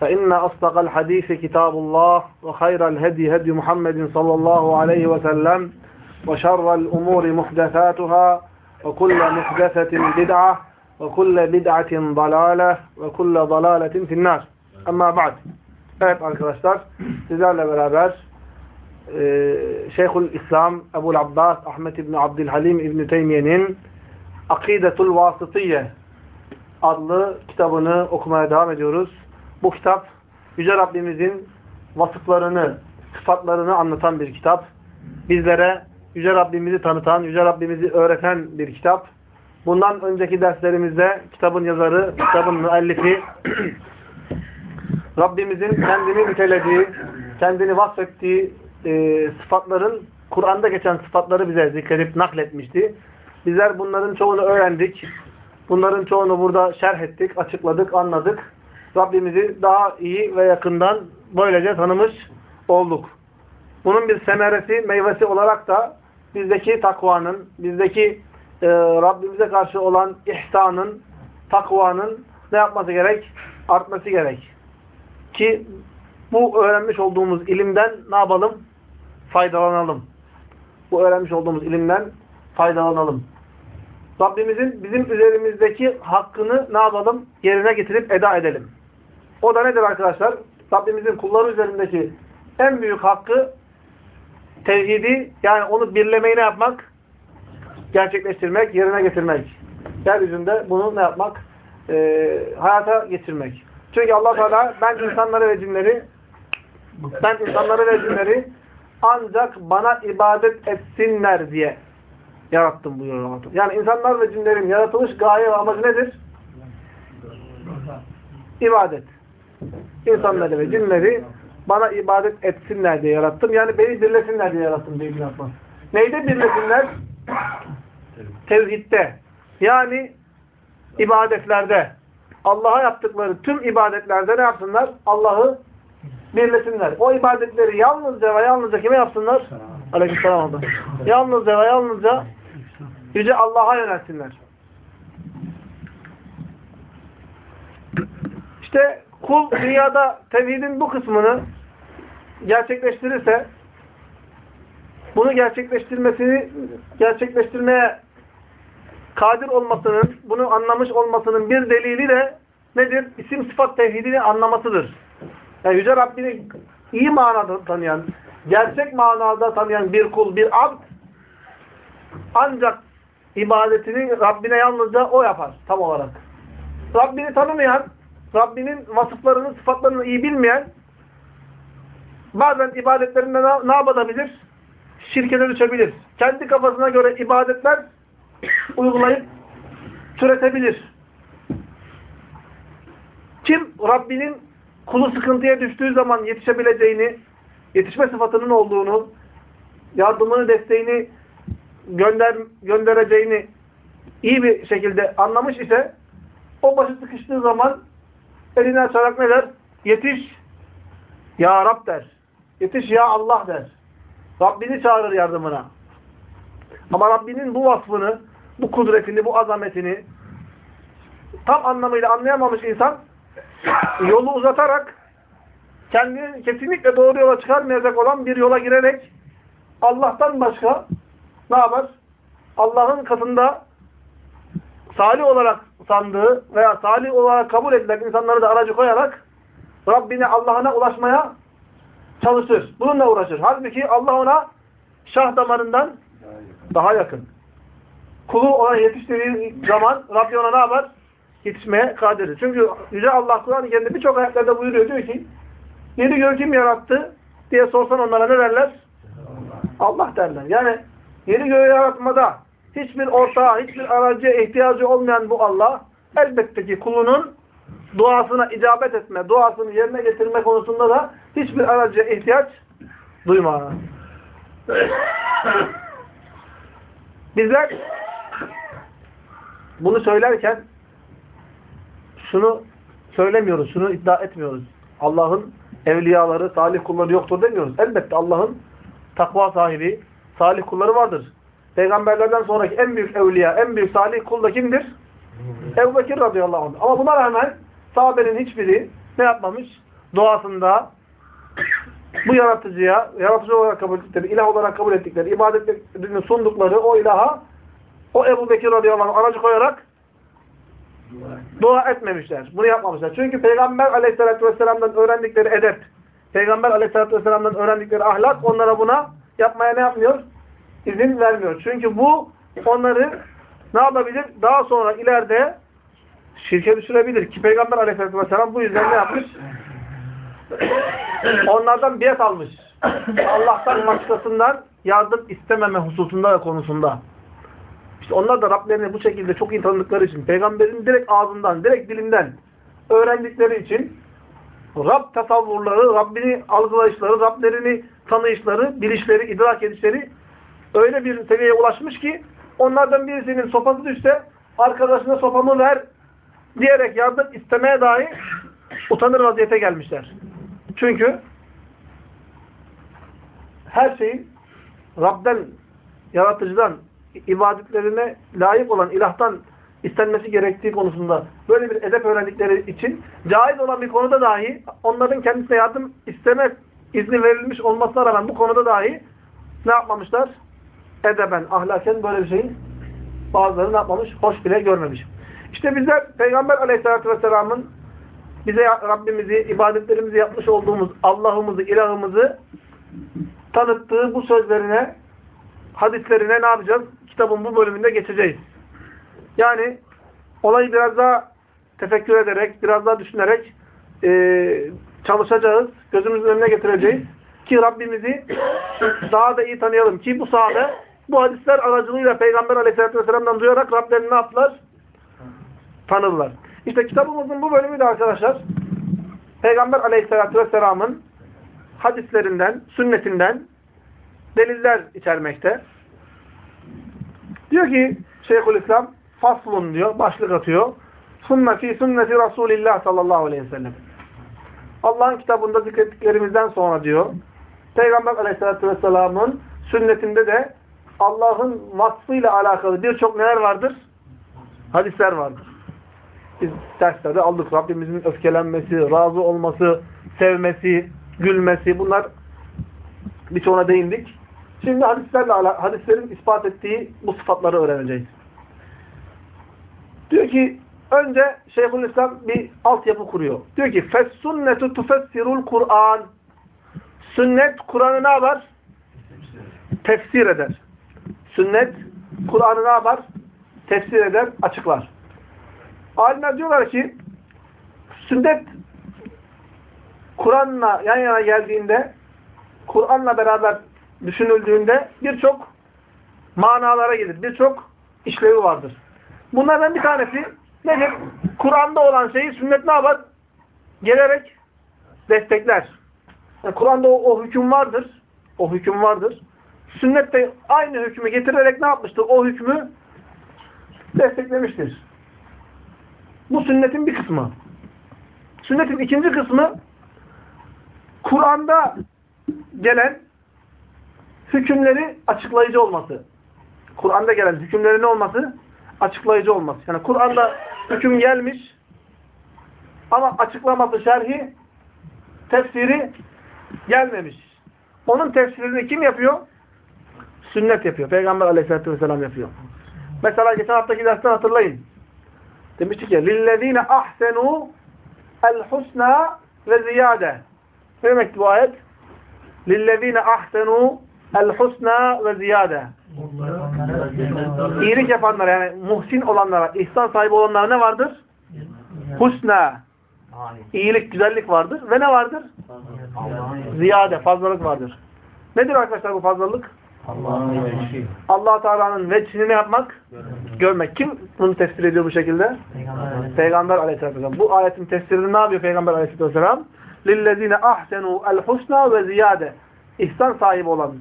فإن أصدق الحديث كتاب الله وخير الهدي هدي محمد صلى الله عليه وسلم وشر الأمور محدثاتها وكل محدثة بدعة وكل بدعة ضلالة وكل ضلالة في النار أما بعد Evet arkadaşlar sizlerle beraber e, Şeyhül İslam Ebul Abbas Ahmet İbni Abdülhalim İbni Teymiye'nin Akidetul Vasıtiye adlı kitabını okumaya devam ediyoruz. Bu kitap Yüce Rabbimizin vasıflarını, sıfatlarını anlatan bir kitap. Bizlere Yüce Rabbimizi tanıtan, Yüce Rabbimizi öğreten bir kitap. Bundan önceki derslerimizde kitabın yazarı, kitabın müellifi Rabbimizin kendini nitelediği, kendini vasfettiği e, sıfatların, Kur'an'da geçen sıfatları bize zikredip nakletmişti. Bizler bunların çoğunu öğrendik. Bunların çoğunu burada şerh ettik, açıkladık, anladık. Rabbimizi daha iyi ve yakından böylece tanımış olduk. Bunun bir semeresi, meyvesi olarak da bizdeki takvanın, bizdeki e, Rabbimize karşı olan ihsanın, takvanın ne yapması gerek? Artması gerek. Ki bu öğrenmiş olduğumuz ilimden ne yapalım? Faydalanalım. Bu öğrenmiş olduğumuz ilimden faydalanalım. Rabbimizin bizim üzerimizdeki hakkını ne yapalım? Yerine getirip eda edelim. O da nedir arkadaşlar? Rabbimizin kulları üzerindeki en büyük hakkı tevhidi yani onu birlemeyi ne yapmak? Gerçekleştirmek, yerine getirmek. Yeryüzünde bunu ne yapmak? Ee, hayata geçirmek. Çünkü allah Teala ben insanları ve cinleri ben insanları ve cinleri ancak bana ibadet etsinler diye yarattım buyuruyor Allah Yani insanlar ve cinlerin yaratılış gaye ve amacı nedir? İbadet. İnsanları ve cinleri bana ibadet etsinler diye yarattım. Yani beni birlesinler diye yarattım diye yapmaz. Neyde birlesinler? Tevhidde. Yani ibadetlerde. Allah'a yaptıkları tüm ibadetlerde ne yapsınlar? Allah'ı birlesinler. O ibadetleri yalnızca ve yalnızca kime yapsınlar? Aleykümselam oldu. Yalnızca ve yalnızca Yüce Allah'a yönelsinler. İşte kul dünyada tevhidin bu kısmını gerçekleştirirse bunu gerçekleştirmesini gerçekleştirmeye kadir olmasının, bunu anlamış olmasının bir delili de nedir? İsim sıfat tevhidini anlamasıdır. Yani Yüce Rabbini iyi manada tanıyan, gerçek manada tanıyan bir kul, bir abd ancak ibadetini Rabbine yalnızca o yapar tam olarak. Rabbini tanımayan, Rabbinin vasıflarını, sıfatlarını iyi bilmeyen bazen ibadetlerinde ne, yapabilir? Şirkete düşebilir. Kendi kafasına göre ibadetler uygulayıp türetebilir. Kim Rabbinin kulu sıkıntıya düştüğü zaman yetişebileceğini, yetişme sıfatının olduğunu, yardımını, desteğini gönder, göndereceğini iyi bir şekilde anlamış ise o başı sıkıştığı zaman elini açarak ne der? Yetiş Ya Rab der. Yetiş Ya Allah der. Rabbini çağırır yardımına. Ama Rabbinin bu vasfını, bu kudretini, bu azametini tam anlamıyla anlayamamış insan yolu uzatarak kendini kesinlikle doğru yola çıkarmayacak olan bir yola girerek Allah'tan başka ne yapar? Allah'ın katında salih olarak sandığı veya salih olarak kabul edilen insanları da aracı koyarak Rabbine Allah'ına ulaşmaya çalışır. Bununla uğraşır. Halbuki Allah ona şah damarından daha yakın. Kulu ona yetiştiği zaman Rabbi ona ne yapar? Yetişmeye kadirdir. Çünkü Yüce Allah Kur'an-ı birçok ayetlerde buyuruyor diyor ki yedi göğü kim yarattı diye sorsan onlara ne derler? Allah derler. Yani yedi göğü yaratmada hiçbir ortağı, hiçbir aracıya ihtiyacı olmayan bu Allah elbette ki kulunun duasına icabet etme, duasını yerine getirme konusunda da hiçbir aracıya ihtiyaç duymaz. Bizler bunu söylerken şunu söylemiyoruz, şunu iddia etmiyoruz. Allah'ın evliyaları, salih kulları yoktur demiyoruz. Elbette Allah'ın takva sahibi, salih kulları vardır. Peygamberlerden sonraki en büyük evliya, en büyük salih kul da kimdir? Ebu Bekir radıyallahu anh. Ama buna rağmen sahabenin hiçbiri ne yapmamış? Duasında bu yaratıcıya, yaratıcı olarak kabul ettikleri, ilah olarak kabul ettikleri, ibadetlerini sundukları o ilaha o Ebu Bekir radıyallahu anh aracı koyarak dua etmemişler. Bunu yapmamışlar. Çünkü Peygamber aleyhissalatü vesselam'dan öğrendikleri edep, Peygamber aleyhissalatü vesselam'dan öğrendikleri ahlak onlara buna yapmaya ne yapmıyor? İzin vermiyor. Çünkü bu onları ne yapabilir? Daha sonra ileride şirke düşürebilir. Ki Peygamber aleyhissalatü vesselam bu yüzden ne yapmış? Onlardan biat almış. Allah'tan başkasından yardım istememe hususunda ve konusunda. İşte onlar da Rablerini bu şekilde çok iyi tanıdıkları için, peygamberin direkt ağzından, direkt dilinden öğrendikleri için Rab tasavvurları, Rabbini algılayışları, Rablerini tanıyışları, bilişleri, idrak edişleri öyle bir seviyeye ulaşmış ki onlardan birisinin sopası düşse arkadaşına sopamı ver diyerek yardım istemeye dahi utanır vaziyete gelmişler. Çünkü her şeyin Rab'den, yaratıcıdan, ibadetlerine layık olan ilahtan istenmesi gerektiği konusunda böyle bir edep öğrendikleri için caiz olan bir konuda dahi onların kendisine yardım isteme izni verilmiş olmasına rağmen bu konuda dahi ne yapmamışlar? Edeben, ahlaken böyle bir şeyin bazıları ne yapmamış? Hoş bile görmemiş. İşte bizler Peygamber aleyhissalatü vesselamın bize Rabbimizi, ibadetlerimizi yapmış olduğumuz Allah'ımızı, ilahımızı tanıttığı bu sözlerine, hadislerine ne yapacağız? Kitabın bu bölümünde geçeceğiz. Yani olayı biraz daha tefekkür ederek, biraz daha düşünerek e, çalışacağız. Gözümüzün önüne getireceğiz. Ki Rabbimizi daha da iyi tanıyalım. Ki bu sahabe bu hadisler aracılığıyla Peygamber aleyhissalatü vesselam'dan duyarak Rablerini ne yaptılar? Tanıdılar. İşte kitabımızın bu bölümü de arkadaşlar Peygamber aleyhissalatü vesselamın hadislerinden, sünnetinden deliller içermekte. Diyor ki Şeyhülislam faslun diyor, başlık atıyor. Fi sünneti Resulillah sallallahu aleyhi ve sellem. Allah'ın kitabında zikrettiklerimizden sonra diyor, Peygamber aleyhissalatü vesselamın sünnetinde de Allah'ın vasfıyla alakalı birçok neler vardır? Hadisler vardır. Biz derslerde aldık. Rabbimizin öfkelenmesi, razı olması, sevmesi, gülmesi bunlar birçoğuna değindik. Şimdi hadislerle hadislerin ispat ettiği bu sıfatları öğreneceğiz. Diyor ki önce Şeyhülislam bir altyapı kuruyor. Diyor ki فَالسُنَّةُ تُفَسِّرُ Kur'an. Sünnet Kur'an'ı ne yapar? Tefsir eder. Sünnet Kur'an'ı ne yapar? Tefsir eder, açıklar. Alimler diyorlar ki sünnet Kur'an'la yan yana geldiğinde Kur'an'la beraber düşünüldüğünde birçok manalara gelir. Birçok işlevi vardır. Bunlardan bir tanesi nedir? Kur'an'da olan şeyi sünnet ne yapar? Gelerek destekler. Yani Kur'an'da o, o hüküm vardır. O hüküm vardır. Sünnet de aynı hükmü getirerek ne yapmıştır? O hükmü desteklemiştir. Bu sünnetin bir kısmı. Sünnetin ikinci kısmı Kur'an'da gelen hükümleri açıklayıcı olması. Kur'an'da gelen hükümlerin ne olması? Açıklayıcı olması. Yani Kur'an'da hüküm gelmiş ama açıklaması, şerhi, tefsiri gelmemiş. Onun tefsirini kim yapıyor? Sünnet yapıyor. Peygamber aleyhissalatü vesselam yapıyor. Mesela geçen haftaki dersten hatırlayın. Demiştik ya lillezine ahsenu el husna ve ziyade. Ne demekti bu ayet? Lillezine ahsenu El husna ve ziyade. İyilik yapanlara yani muhsin olanlara, ihsan sahibi olanlara ne vardır? Husna. İyilik, güzellik vardır. Ve ne vardır? Ziyade, fazlalık vardır. Nedir arkadaşlar bu fazlalık? Allah Teala'nın veçhini ne yapmak? Görmek. Kim bunu tefsir ediyor bu şekilde? Peygamber, Peygamber Aleyhisselatü Vesselam. Bu ayetin tefsirini ne yapıyor Peygamber Aleyhisselatü Vesselam? Lillezine ahsenu el husna ve ziyade. İhsan sahibi olan,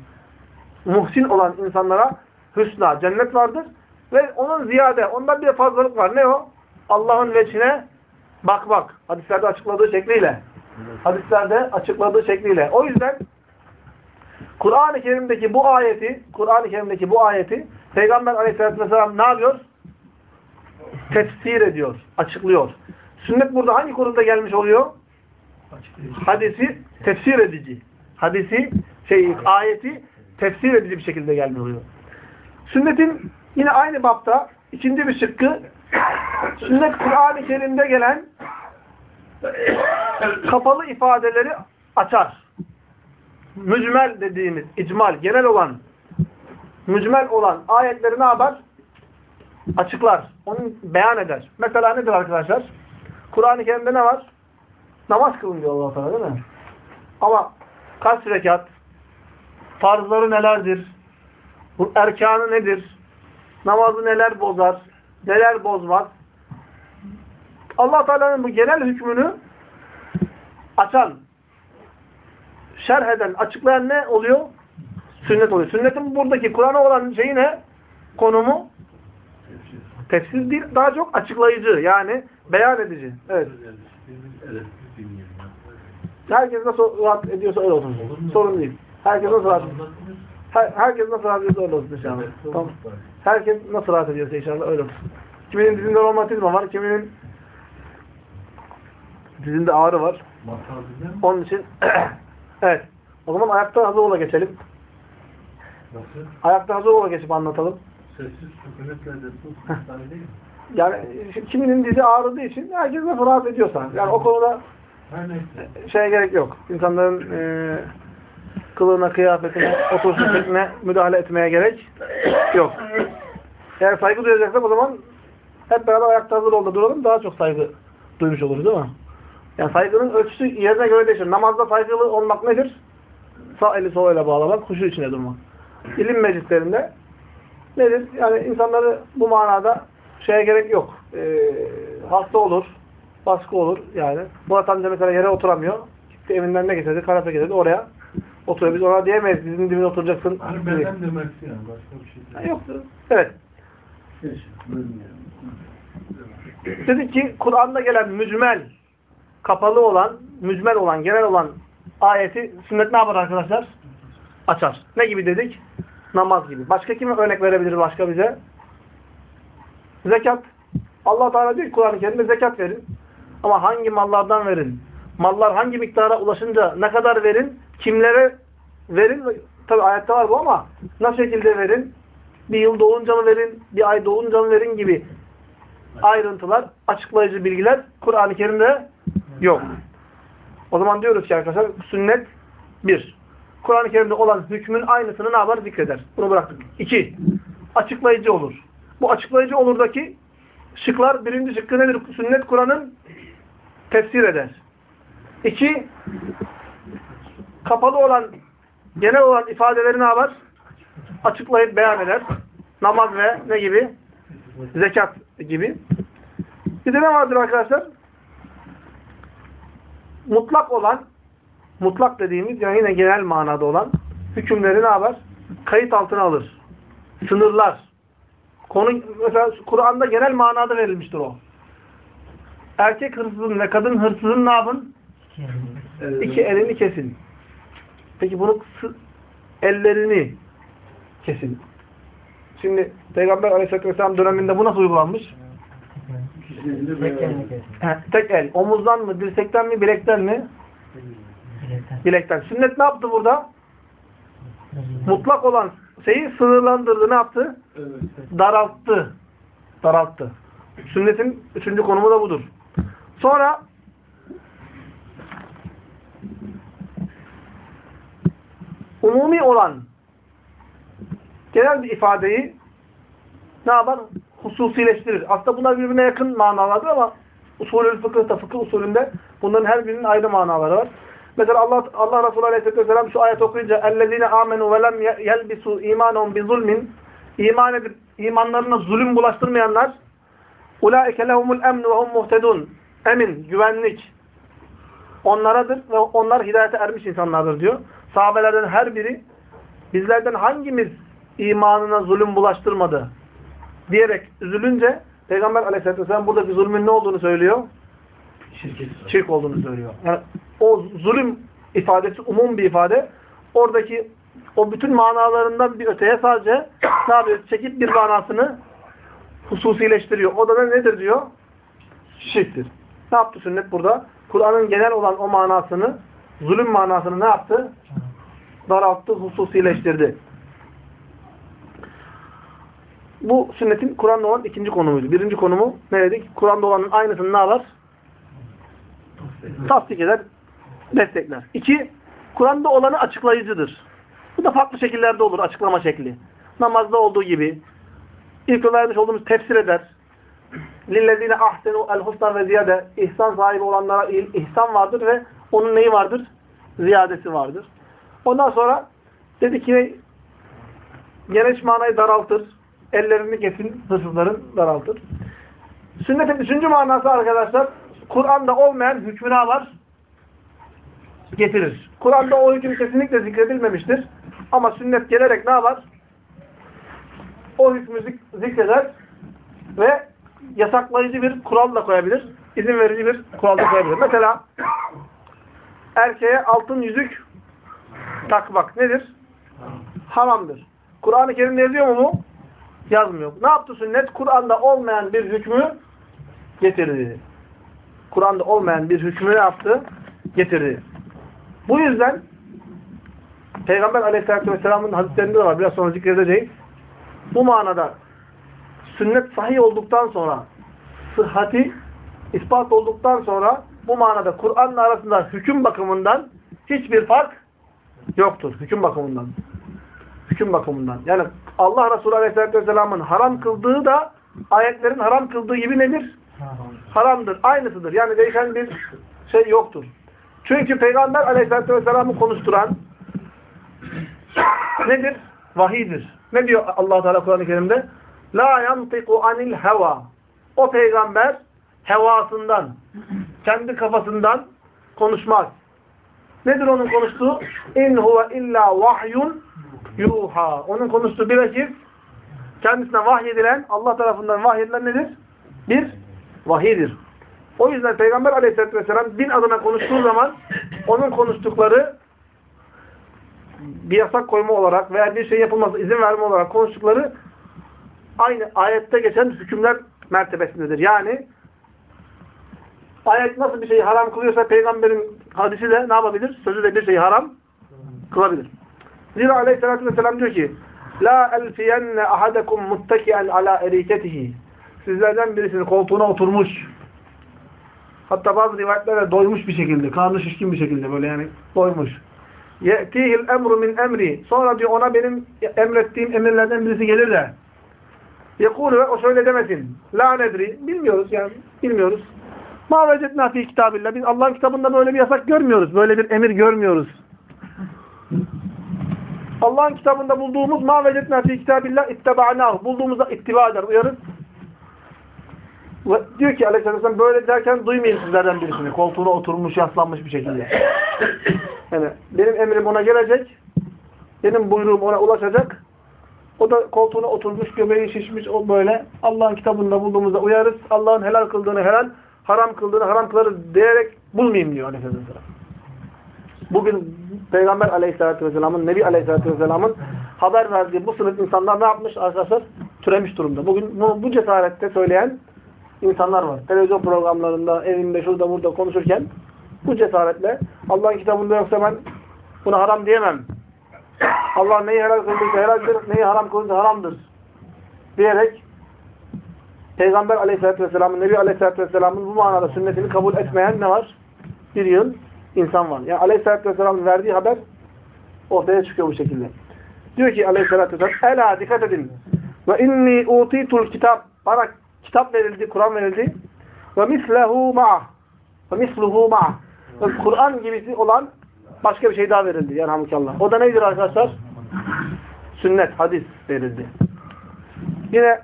muhsin olan insanlara hüsna, cennet vardır. Ve onun ziyade, ondan bir fazlalık var. Ne o? Allah'ın veçhine bakmak. Hadislerde açıkladığı şekliyle. Hadislerde açıkladığı şekliyle. O yüzden Kur'an-ı Kerim'deki bu ayeti, Kur'an-ı Kerim'deki bu ayeti Peygamber Aleyhisselatü Vesselam ne yapıyor? Tefsir ediyor, açıklıyor. Sünnet burada hangi konuda gelmiş oluyor? Hadisi tefsir edici. Hadisi, şey, ayeti tefsir edici bir şekilde gelmiş oluyor. Sünnetin yine aynı bapta ikinci bir şıkkı sünnet Kur'an-ı Kerim'de gelen kapalı ifadeleri açar. Mücmel dediğimiz, icmal, genel olan, mücmel olan ayetleri ne yapar? Açıklar. Onu beyan eder. Mesela nedir arkadaşlar? Kur'an-ı Kerim'de ne var? Namaz kılın diyor Allah Teala değil mi? Ama kaç rekat? Farzları nelerdir? Bu erkanı nedir? Namazı neler bozar? Neler bozmaz? Allah Teala'nın bu genel hükmünü açan, şerh eden, açıklayan ne oluyor? Sünnet oluyor. Sünnetin buradaki Kur'an'a olan şeyi ne? Konumu tefsir değil, daha çok açıklayıcı. Yani beyan edici. Evet. Herkes nasıl rahat ediyorsa öyle olsun. Sorun değil. Herkes nasıl rahat her, herkes nasıl rahat ediyorsa öyle olsun inşallah. Tamam. Herkes nasıl rahat ediyorsa inşallah öyle olsun. Kiminin dizinde romatizma var, kiminin dizinde ağrı var. Onun için evet. O zaman ayakta hazır ola geçelim. Nasıl? Ayakta hazır ola geçip anlatalım. Sessiz sükunetle de değil mi? Yani kiminin dizi ağrıdığı için herkes nasıl rahat ediyorsa. Yani o konuda şeye gerek yok. İnsanların e, kılığına, kıyafetine, oturuş şekline müdahale etmeye gerek yok. Eğer saygı duyacaksak o zaman hep beraber ayakta hazır olda duralım. Daha çok saygı duymuş oluruz değil mi? Yani saygının ölçüsü yerine göre değişir. Namazda saygılı olmak nedir? Sağ eli sol ele bağlamak, huşu içine durmak. İlim meclislerinde nedir? Yani insanları bu manada şeye gerek yok. Ee, hasta olur, baskı olur yani. Murat amca mesela yere oturamıyor. Gitti evinden ne getirdi? Kanepe getirdi oraya. Oturuyor. Biz ona diyemeyiz. Bizim dibine oturacaksın. Beden demesi yani. Başka bir şey değil. Yoktu. Evet. Dedik ki Kur'an'da gelen mücmel, kapalı olan, mücmel olan, genel olan ayeti sünnet ne yapar arkadaşlar? Açar. Ne gibi dedik? Namaz gibi. Başka kime örnek verebilir başka bize? Zekat. Allah Teala diyor ki Kur'an-ı Kerim'de zekat verin. Ama hangi mallardan verin? Mallar hangi miktara ulaşınca ne kadar verin? Kimlere verin? Tabi ayette var bu ama nasıl şekilde verin? Bir yıl doğunca mı verin? Bir ay doğunca mı verin gibi ayrıntılar, açıklayıcı bilgiler Kur'an-ı Kerim'de yok. O zaman diyoruz ki arkadaşlar sünnet bir. Kur'an-ı Kerim'de olan hükmün aynısını ne yapar? Zikreder. Bunu bıraktık. İki. Açıklayıcı olur. Bu açıklayıcı olurdaki şıklar birinci şıkkı nedir? Sünnet Kur'an'ın tefsir eder. İki. Kapalı olan genel olan ifadeleri ne yapar? Açıklayıp beyan eder. Namaz ve ne gibi? Zekat gibi. Bir de ne vardır arkadaşlar? Mutlak olan, mutlak dediğimiz yani yine genel manada olan hükümleri ne yapar? Kayıt altına alır. Sınırlar. Konu mesela Kur'an'da genel manada verilmiştir o. Erkek hırsızın ve kadın hırsızın ne yapın? İki elini kesin. Peki bunu ellerini kesin. Şimdi Peygamber Aleyhisselatü Vesselam döneminde bu nasıl uygulanmış? He, tek el. Omuzdan mı, dirsekten mi, bilekten mi? Bilekten. Sünnet ne yaptı burada? Mutlak olan şeyi sınırlandırdı. Ne yaptı? Daralttı. Daralttı. Sünnetin üçüncü konumu da budur. Sonra umumi olan genel bir ifadeyi ne yapar? Hususileştirir. Aslında bunlar birbirine yakın manalardır ama usulü fıkıhta, fıkıh usulünde bunların her birinin ayrı manaları var. Mesela Allah Allah Resulü Aleyhisselatü Vesselam şu ayet okuyunca اَلَّذ۪ينَ آمَنُوا وَلَمْ يَلْبِسُوا اِيمَانَهُمْ بِظُلْمٍ İman edip imanlarına zulüm bulaştırmayanlar اُولَٰئِكَ لَهُمُ الْاَمْنُ وَهُمْ مُهْتَدُونَ Emin, güvenlik onlaradır ve onlar hidayete ermiş insanlardır diyor. Sahabelerden her biri bizlerden hangimiz imanına zulüm bulaştırmadı Diyerek üzülünce Peygamber Aleyhisselatü Vesselam buradaki zulmün ne olduğunu söylüyor? Şirket. Şirk olduğunu söylüyor. Yani o zulüm ifadesi umum bir ifade. Oradaki o bütün manalarından bir öteye sadece ne yapıyor? Çekip bir manasını hususileştiriyor. O da nedir diyor? Şirktir. Ne yaptı sünnet burada? Kur'an'ın genel olan o manasını, zulüm manasını ne yaptı? Daralttı, hususileştirdi Bu sünnetin Kur'an'da olan ikinci konumuydu. Birinci konumu ne dedik? Kur'an'da olanın aynısını ne yapar? Tasdik eder, destekler. İki, Kur'an'da olanı açıklayıcıdır. Bu da farklı şekillerde olur açıklama şekli. Namazda olduğu gibi. İlk vermiş olduğumuz tefsir eder. لِلَّذ۪ينَ اَحْسَنُوا الْحُسْنَى ve ziyade ihsan sahibi olanlara ihsan vardır ve onun neyi vardır? Ziyadesi vardır. Ondan sonra dedi ki geniş manayı daraltır. Ellerini kesin hırsızların daraltır. Sünnetin üçüncü manası arkadaşlar Kur'an'da olmayan hükmü ne var? Getirir. Kur'an'da o hüküm kesinlikle zikredilmemiştir. Ama sünnet gelerek ne yapar? O hükmü zik zikreder ve yasaklayıcı bir kural da koyabilir. İzin verici bir kural da koyabilir. Mesela erkeğe altın yüzük takmak nedir? Haramdır. Kur'an-ı Kerim'de yazıyor mu bu? Yazmıyor. Ne yaptı sünnet? Kur'an'da olmayan bir hükmü getirdi. Kur'an'da olmayan bir hükmü yaptı? Getirdi. Bu yüzden Peygamber Aleyhisselatü Vesselam'ın hadislerinde de var. Biraz sonra zikredeceğiz. Bu manada sünnet sahih olduktan sonra sıhhati ispat olduktan sonra bu manada Kur'an'la arasında hüküm bakımından hiçbir fark yoktur. Hüküm bakımından. Hüküm bakımından. Yani Allah Resulü Aleyhisselatü Vesselam'ın haram kıldığı da ayetlerin haram kıldığı gibi nedir? Haramdır. Aynısıdır. Yani değişen bir şey yoktur. Çünkü Peygamber Aleyhisselatü Vesselam'ı konuşturan nedir? Vahidir. Ne diyor allah Teala Kur'an-ı Kerim'de? La yantiku anil heva. O peygamber hevasından, kendi kafasından konuşmaz. Nedir onun konuştuğu? İn huve illa vahyun yuha. Onun konuştuğu bir ekif kendisine vahyedilen, Allah tarafından vahyedilen nedir? Bir vahidir. O yüzden Peygamber aleyhissalatü vesselam din adına konuştuğu zaman onun konuştukları bir yasak koyma olarak veya bir şey yapılması izin verme olarak konuştukları aynı ayette geçen hükümler mertebesindedir. Yani ayet nasıl bir şeyi haram kılıyorsa peygamberin hadisi de ne yapabilir? Sözü de bir şeyi haram kılabilir. Zira aleyhissalatü vesselam diyor ki La elfiyenne ahadekum muttakiyen ala eriketihi Sizlerden birisinin koltuğuna oturmuş hatta bazı rivayetlerde doymuş bir şekilde, karnı şişkin bir şekilde böyle yani doymuş. Ye'tihil emru min emri sonra diyor ona benim emrettiğim emirlerden birisi gelir de Yekulu ve o şöyle demesin. La nedri. Bilmiyoruz yani. Bilmiyoruz. Ma vecetna fi kitabillah. Biz Allah'ın kitabında böyle bir yasak görmüyoruz. Böyle bir emir görmüyoruz. Allah'ın kitabında bulduğumuz ma vecetna fi kitabillah ittaba'nahu. Bulduğumuzda ittiba eder, uyarız. Ve diyor ki aleyhisselam böyle derken duymayın sizlerden birisini. Koltuğuna oturmuş, yaslanmış bir şekilde. Yani benim emrim ona gelecek. Benim buyruğum ona ulaşacak. O da koltuğuna oturmuş, göbeği şişmiş, o böyle Allah'ın kitabında bulduğumuzda uyarız. Allah'ın helal kıldığını helal, haram kıldığını haram kılarız diyerek bulmayayım diyor Aleyhisselatü Vesselam. Bugün Peygamber Aleyhisselatü Vesselam'ın, Nebi Aleyhisselatü Vesselam'ın haber verdiği bu sınıf insanlar ne yapmış arkadaşlar? Türemiş durumda. Bugün bu, bu cesarette söyleyen insanlar var. Televizyon programlarında, evinde, şurada, burada konuşurken bu cesaretle Allah'ın kitabında yoksa ben buna haram diyemem. Allah neyi helal kıldıysa helaldir, neyi haram kıldıysa haramdır. Diyerek Peygamber aleyhissalatü vesselamın, Nebi aleyhissalatü vesselamın bu manada sünnetini kabul etmeyen ne var? Bir yıl insan var. Yani aleyhissalatü vesselamın verdiği haber ortaya çıkıyor bu şekilde. Diyor ki aleyhissalatü vesselam Ela dikkat edin. Ve inni utitul kitap. Bana kitap verildi, Kur'an verildi. Ve mislehu ma'ah. Ve misluhu ma'ah. Kur'an gibisi olan başka bir şey daha verildi. Yerhamukallah. O da nedir arkadaşlar? Sünnet, hadis verildi. Yine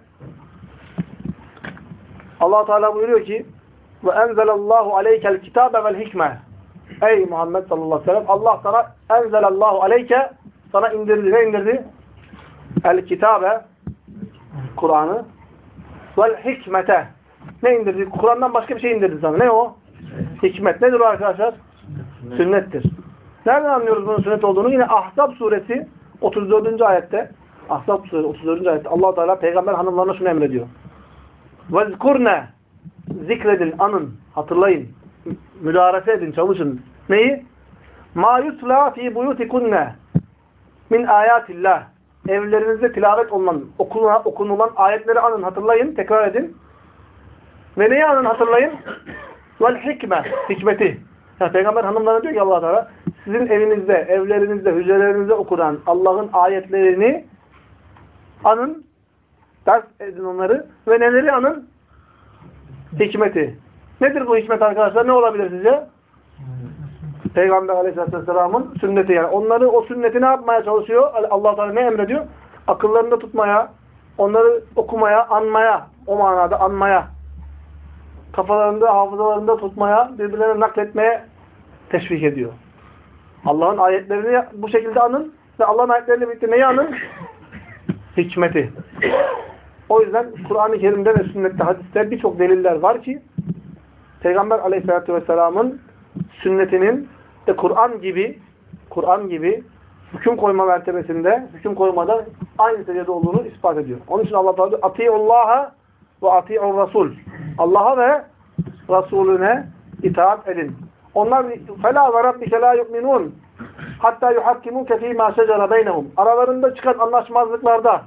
allah Teala buyuruyor ki ve enzelallahu aleykel kitabe vel hikme Ey Muhammed sallallahu aleyhi ve sellem Allah sana enzelallahu aleyke sana indirdi. Ne indirdi? El kitabe Kur'an'ı vel hikmete ne indirdi? Kur'an'dan başka bir şey indirdi sana. Ne o? Hikmet. Nedir o arkadaşlar? Sünnettir. Nereden anlıyoruz bunun sünnet olduğunu? Yine Ahzab suresi 34. ayette Ahzab suresi 34. ayette allah Teala peygamber hanımlarına şunu emrediyor. Vezkurne zikredin, anın, hatırlayın müdarefe edin, çalışın. Neyi? Ma yutla fi buyutikunne min ayatillah. Evlerinizde tilavet olunan, okunulan, okunulan ayetleri anın, hatırlayın, tekrar edin. Ve neyi anın, hatırlayın? Vel hikme, hikmeti. Yani Peygamber hanımlara diyor ki allah Teala, sizin evinizde, evlerinizde, hücrelerinizde okunan Allah'ın ayetlerini anın, ders edin onları ve neleri anın? Hikmeti. Nedir bu hikmet arkadaşlar? Ne olabilir sizce? Peygamber aleyhisselatü vesselamın sünneti yani. Onları o sünneti ne yapmaya çalışıyor? allah Teala ne emrediyor? Akıllarında tutmaya, onları okumaya, anmaya, o manada anmaya, kafalarında, hafızalarında tutmaya, birbirlerine nakletmeye teşvik ediyor. Allah'ın ayetlerini bu şekilde anın ve Allah'ın ayetleriyle birlikte neyi anın? Hikmeti. O yüzden Kur'an-ı Kerim'de ve sünnette, hadiste birçok deliller var ki Peygamber aleyhissalatü vesselamın sünnetinin de Kur'an gibi Kur'an gibi hüküm koyma mertebesinde, hüküm koymada aynı seviyede olduğunu ispat ediyor. Onun için Allah Teala Atiullaha ve ati'ur Rasul. Allah'a ve Resulüne itaat edin. Onlar fela ve rabbike la yu'minun hatta yuhakkimuke fîmâ şecere beynehum. Aralarında çıkan anlaşmazlıklarda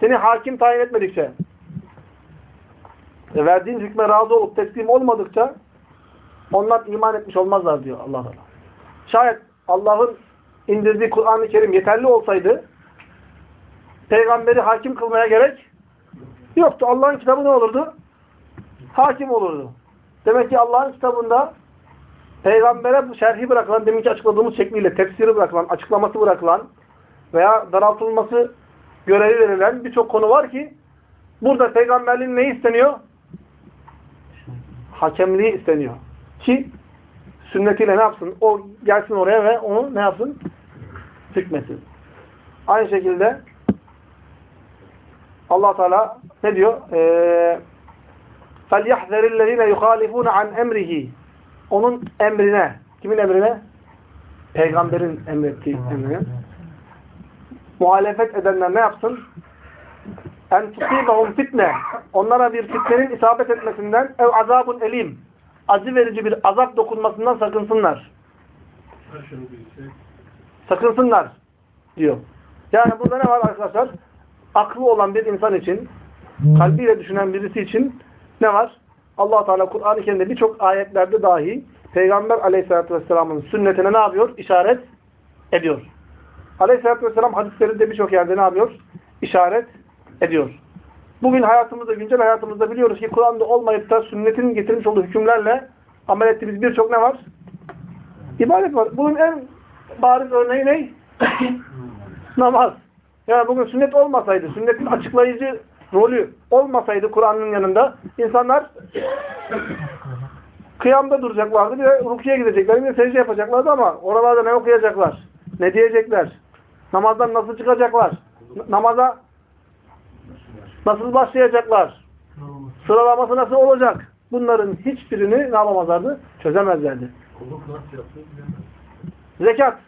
seni hakim tayin etmedikçe ve verdiğin hükme razı olup teslim olmadıkça onlar iman etmiş olmazlar diyor Allah Teala. Şayet Allah'ın indirdiği Kur'an-ı Kerim yeterli olsaydı peygamberi hakim kılmaya gerek yoktu. Allah'ın kitabı ne olurdu? Hakim olurdu. Demek ki Allah'ın kitabında peygambere bu şerhi bırakılan, deminki açıkladığımız şekliyle tefsiri bırakılan, açıklaması bırakılan veya daraltılması görevi verilen birçok konu var ki burada peygamberliğin ne isteniyor? Hakemliği isteniyor. Ki sünnetiyle ne yapsın? O gelsin oraya ve onu ne yapsın? Hükmesin. Aynı şekilde Allah Teala ne diyor? Ee, فَلْيَحْذَرِ الَّذ۪ينَ يُخَالِفُونَ عَنْ emrihi Onun emrine. Kimin emrine? Peygamberin emrettiği emrine. Muhalefet edenler ne yapsın? En tusibahum fitne. Onlara bir fitnenin isabet etmesinden ev azabun elim. Acı verici bir azap dokunmasından sakınsınlar. Sakınsınlar diyor. Yani burada ne var arkadaşlar? Aklı olan bir insan için, kalbiyle düşünen birisi için ne var? allah Teala Kur'an-ı Kerim'de birçok ayetlerde dahi Peygamber aleyhissalatü vesselamın sünnetine ne yapıyor? İşaret ediyor. Aleyhissalatü vesselam hadislerinde birçok yerde ne yapıyor? İşaret ediyor. Bugün hayatımızda, güncel hayatımızda biliyoruz ki Kur'an'da olmayıp da sünnetin getirmiş olduğu hükümlerle amel ettiğimiz birçok ne var? İbadet var. Bunun en bariz örneği ne? Namaz. Yani bugün sünnet olmasaydı, sünnetin açıklayıcı rolü olmasaydı Kur'an'ın yanında insanlar kıyamda duracaklardı. Bir de rukiye gidecekler. Bir de secde yapacaklardı ama oralarda ne okuyacaklar? Ne diyecekler? Namazdan nasıl çıkacaklar? Namaza nasıl başlayacaklar? Sıralaması nasıl olacak? Bunların hiçbirini ne yapamazlardı? Çözemezlerdi. Zekat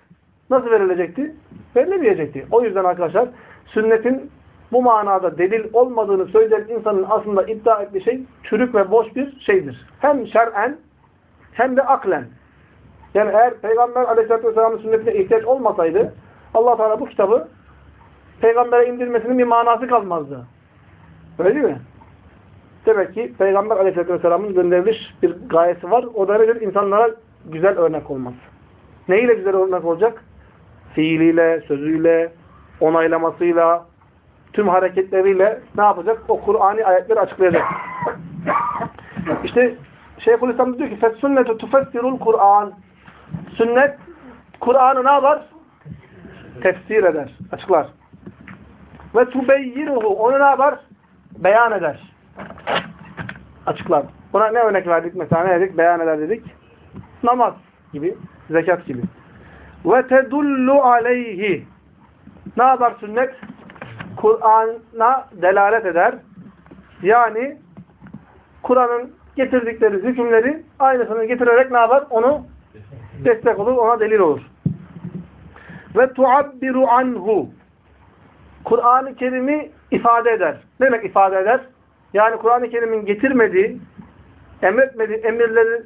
nasıl verilecekti? Verilemeyecekti. O yüzden arkadaşlar sünnetin bu manada delil olmadığını söyleyen insanın aslında iddia ettiği şey çürük ve boş bir şeydir. Hem şer'en hem de aklen. Yani eğer Peygamber Aleyhisselatü vesselamın sünnetine ihtiyaç olmasaydı allah Teala bu kitabı Peygamber'e indirmesinin bir manası kalmazdı. Öyle değil mi? Demek ki Peygamber Aleyhisselatü vesselamın gönderiliş bir gayesi var. O da nedir? İnsanlara güzel örnek olması. Neyle güzel örnek olacak? Fiiliyle, sözüyle, onaylamasıyla, tüm hareketleriyle ne yapacak? O Kur'an'ı ayetleri açıklayacak. İşte Şeyhülislam diyor ki فَسُنَّةُ تُفَسِّرُ Kur'an. Sünnet, Kur'an'ı ne yapar? Tefsir eder, açıklar. Ve tubeyyiruhu, onu ne yapar? Beyan eder. Açıklar. Buna ne örnek verdik mesela ne dedik? Beyan eder dedik. Namaz gibi, zekat gibi. Ve tedullu aleyhi. Ne yapar sünnet? Kur'an'a delalet eder. Yani Kur'an'ın getirdikleri hükümleri aynısını getirerek ne yapar? Onu destek olur, ona delil olur. Ve tuabbiru anhu. Kur'an-ı Kerim'i ifade eder. Ne demek ifade eder? Yani Kur'an-ı Kerim'in getirmediği, emretmediği emirleri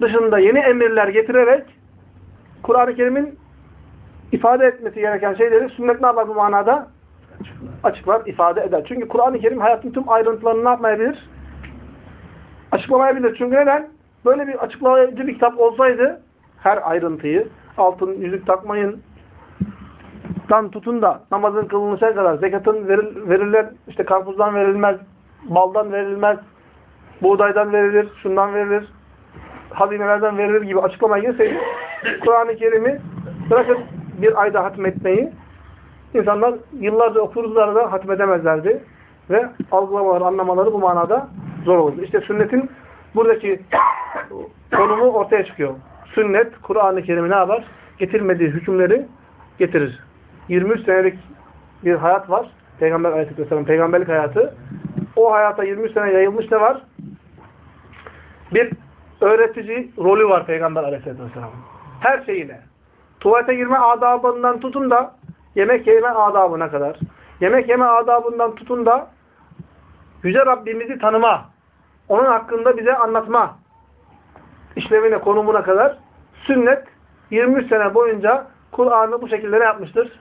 dışında yeni emirler getirerek Kur'an-ı Kerim'in ifade etmesi gereken şeyleri sünnet ne yapar bu manada? Açıklar, ifade eder. Çünkü Kur'an-ı Kerim hayatın tüm ayrıntılarını ne yapmayabilir? Açıklamayabilir. Çünkü neden? Böyle bir açıklayıcı bir kitap olsaydı her ayrıntıyı, altın yüzük takmayın, dan tutun da namazın kılınışına kadar zekatın veril, verirler, işte karpuzdan verilmez, baldan verilmez, buğdaydan verilir, şundan verilir, hazinelerden verilir gibi açıklamaya girseydi Kur'an-ı Kerim'i bırakın bir ayda hatmetmeyi insanlar yıllarca okuruzlar da hatmedemezlerdi ve algılamaları, anlamaları bu manada zor olurdu. İşte sünnetin buradaki konumu ortaya çıkıyor. Sünnet, Kur'an-ı Kerim'i ne yapar? Getirmediği hükümleri getirir. 23 senelik bir hayat var. Peygamber aleyhisselam peygamberlik hayatı. O hayata 23 sene yayılmış ne var? Bir öğretici rolü var Peygamber aleyhisselam. Her şeyine. Tuvalete girme adabından tutun da yemek yeme adabına kadar. Yemek yeme adabından tutun da Yüce Rabbimizi tanıma. Onun hakkında bize anlatma işlevine, konumuna kadar sünnet 23 sene boyunca Kur'an'ı bu şekilde ne yapmıştır?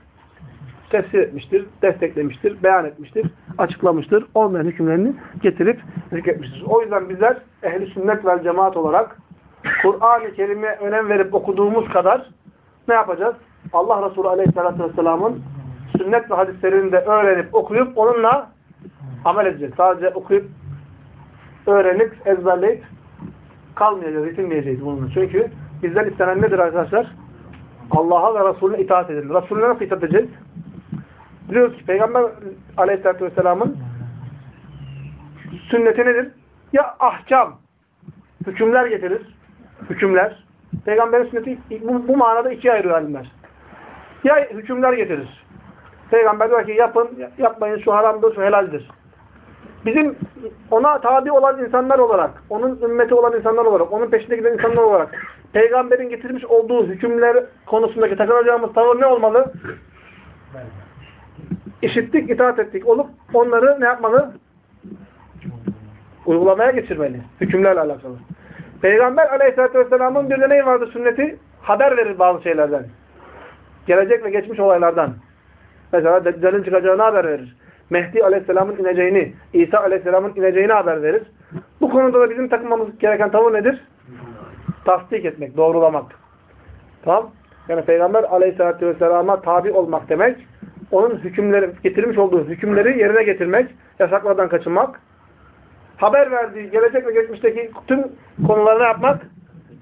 Tefsir etmiştir, desteklemiştir, beyan etmiştir, açıklamıştır. Olmayan hükümlerini getirip zikretmiştir. O yüzden bizler ehli sünnet ve cemaat olarak Kur'an-ı Kerim'e önem verip okuduğumuz kadar ne yapacağız? Allah Resulü Aleyhisselatü Vesselam'ın sünnet ve hadislerini de öğrenip okuyup onunla amel edeceğiz. Sadece okuyup öğrenip ezberleyip kalmayacağız, yetinmeyeceğiz bununla. Çünkü bizden istenen nedir arkadaşlar? Allah'a ve Resulüne itaat edelim. Resulüne nasıl itaat edeceğiz? Biliyoruz ki Peygamber Aleyhisselatü Vesselam'ın sünneti nedir? Ya ahkam, hükümler getirir. Hükümler. Peygamberin sünneti bu, bu manada ikiye ayrı alimler. Ya hükümler getirir. Peygamber diyor ki yapın, yapmayın şu haramdır, şu helaldir. Bizim ona tabi olan insanlar olarak, onun ümmeti olan insanlar olarak, onun peşinde giden insanlar olarak peygamberin getirmiş olduğu hükümler konusundaki takılacağımız tavır ne olmalı? İşittik, itaat ettik olup onları ne yapmalı? Uygulamaya geçirmeli. Hükümlerle alakalı. Peygamber aleyhissalatü vesselamın bir de neyi vardı sünneti? Haber verir bazı şeylerden. Gelecek ve geçmiş olaylardan. Mesela Deccal'in çıkacağını haber verir. Mehdi aleyhisselamın ineceğini, İsa aleyhisselamın ineceğini haber verir. Bu konuda da bizim takılmamız gereken tavır nedir? Tasdik etmek, doğrulamak. Tamam? Yani Peygamber aleyhissalatü vesselama tabi olmak demek, onun hükümleri, getirmiş olduğu hükümleri yerine getirmek, yasaklardan kaçınmak, haber verdiği, gelecek ve geçmişteki tüm konularını yapmak,